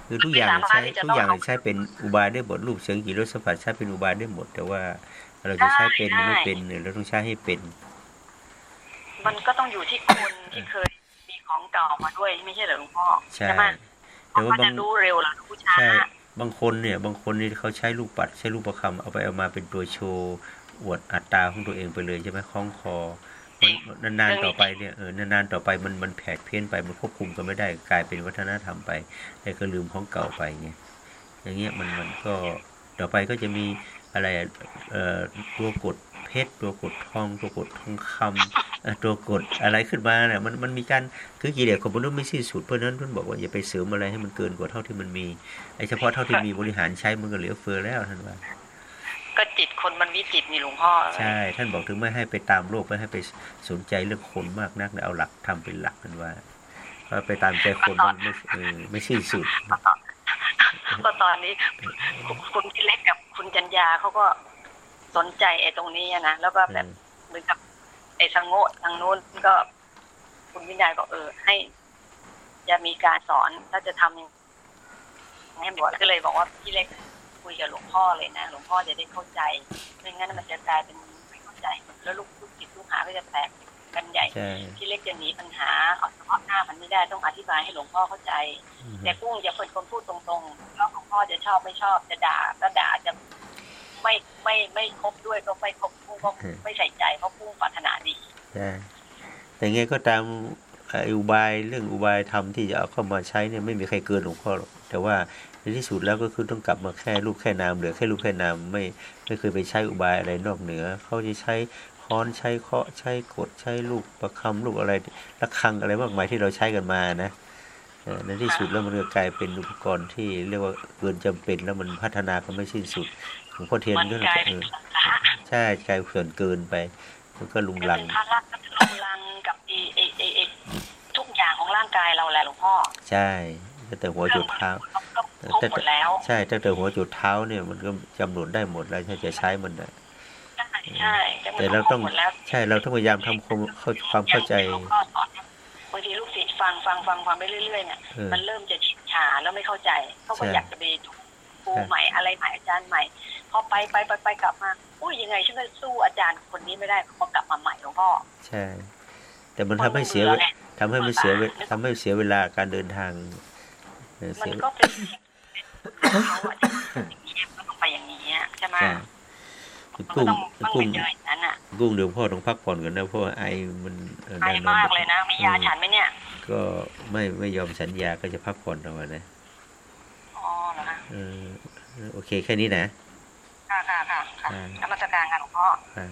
คือทุกอย่างไม่สามารถใช้ที่จะทุกอย่างต้องเอาใช้เป็นอุบายได้หมดรูปเสียงกลิ่นรสสัมผัสใช้เป็นอุบายได้หมด แต่ว่าเราจะใช้เป็นหรือไม่เป็นเนี่ยเราต้องใช้ให้เป็น มันก็ต้องอยู่ที่คนที่เคยมีของเก่ามาด้วยไม่ใช่เหรอหลวงพ่อใช่ไหมแต่ว่าเขาบาจะงรู้เร็วหรือรู้ช้าใช่บางคนเนี่ย บางคนนี่เขาใช้ลูกปัดใช้ลูกประคำเอาไปเอามาเป็นตัวโชว์ อวดอัตราของตัวเองไปเลยใช่ไหมคล้องคอมันนานๆต่อไปเนี่ยเออนานๆต่อไปมันมันแผดเพี้ยนไปมันควบคุมกันไม่ได้กลายเป็นวัฒนธรรมไปแล้วก็ลืมของเก่าไปไงอย่างเงี้ยมันมันก็ต่อไปก็จะมีอะไรเอ่อตัวกดเพชรตัวกดทอง ตัวกดทองคำเอ่อตัวกดอะไรขึ้นมาเนี่ยมันมันมีการคือกิเลสของมนุษย์ไม่สิ้นสุดเพราะนั้นท่านบอกว่าอย่าไปเสริมอะไรให้มันเกินกว่าเท่าที่มันมีไอ้เฉพาะเท่าที่มีบริหารใช้มันก็เหลือเฟือแล้วท่านว่า ก็จิตคนมันวิจิตรนี่หลวงพ่อใช่ ท่านบอกถึงไม่ให้ไปตามโลกไม่ให้ไปสนใจเรื่องคนมากนักนะเอาหลักทำเป็นหลักนั่นว่าเพราะไปตามใจคนมันไม่เออไม่สิ้นสุดก็ตอนนี้ คุณพี่เล็กกับคุณจัญญาเขาก็สนใจไอ้ตรงนี้อะนะแล้วก็แบบเหมือนกับไอ้สังโงะทางโน้นก็ คุณวินัยก็เออ ให้จะมีการสอนถ้าจะทำยังไงให้หมดก็เลยบอกว่าพี่เล็ก คุยกับหลวงพ่อเลยนะหลวงพ่อจะได้เข้าใจไม่งั้นมันจะกลายเป็นไม่เข้าใจ แล้วลูกลูกศิษย์ลูกหาก็จะแตกกันใหญ่ใช่พี่เล็กจะหนีปัญหาเอาเฉพาะหน้ามันไม่ได้ต้องอธิบายให้หลวงพ่อเข้าใจอืมแต่กุ้งจะเป็นคนพูดตรงๆแล้วหลวงพ่อจะชอบไม่ชอบจะด่าก็ด่าจะไม่ไม่ไม่ครบด้วยก็ไม่ครบกุ้งก็ไม่ใส่ใจเพราะกุ้งปรารถนาดีใช่แต่ไงก็ตามไอ้อุบายเรื่องอุบายธรรมที่จะเอาเข้ามาใช้เนี่ยไม่มีใครเกินหลวงพ่อหรอกแต่ว่า ในที่สุดแล้วก็คือต้องกลับมาแค่รูปแค่นามเหลือแค่รูปแค่นามไม่ไม่เคยไปใช้อุบายอะไรนอกเหนือ เขาจะใช้ค้อนใช้เคาะใช้กดใช้ลูกประคำลูกอะไรระฆังอะไรมากมายที่เราใช้กันมานะเอ่อในที่สุดแล้วมันก็กลายเป็นอุปกรณ์ที่เรียกว่าเกินจำเป็นแล้วมันพัฒนากันไม่สิ้นสุดหลวงพ่อเทียนมันก็กลายเอเป็นอภาระใช่กลายส่วนเกินไปมันก็ลุงลังเป็นภาระกับลุงลังกับไอ้ไอ้ไอ้ไอ้ทุกอย่างของร่างกายเราแหละหลวงพ่อใช่ ตั้งแต่หัวจุดเท้าก็ครบหมดแล้วใช่ตั้งแต่หัวจุดเท้าเนี่ยมันก็กำหนดได้หมดแล้วถ้าจะใช้มันนะใช่ใช่แต่มันแต่เราต้องครบหมดแล้วใช่เราต้องพยายามทำความเข้าความเข้าใจหลวงพ่อสอนเนี่ยบางทีลูกศิษย์ฟังฟังฟังฟังไปเรื่อยๆเนี่ยเออมันเริ่มจะชินชาแล้วไม่เข้าใจเขาก็ใช่อยากจะไปดูครูใช่ใหม่อะไรใหม่อาจารย์ใหม่พอไปไปไปไปกลับมาอุ้ยยังไงฉันก็สู้อาจารย์คนนี้ไม่ได้เขาก็กลับมาใหม่หลวงพ่อใช่ แต่มันทำให้เสียเวทำให้มันเสียเวทำให้เสียเวลาการเดินทางเออ มันก็เป็นเขาอะที่มันลงไปอย่างนี้ใช่ไหมคุณกุ้งคุณกุ้งกุ้งเดี๋ยวพ่อต้องพักผ่อนกันนะเพราะไอมันไอมากเลยนะมียาฉันไหมเนี่ย ก็ไม่ไม่ยอมฉันยาก็จะพักผ่อนเอาไว้นะอ๋อเหรอคะโอเคแค่นี้นะค่ะค่ะค่ะแล้วมาจัดการค่นหลงพ่อค่ะ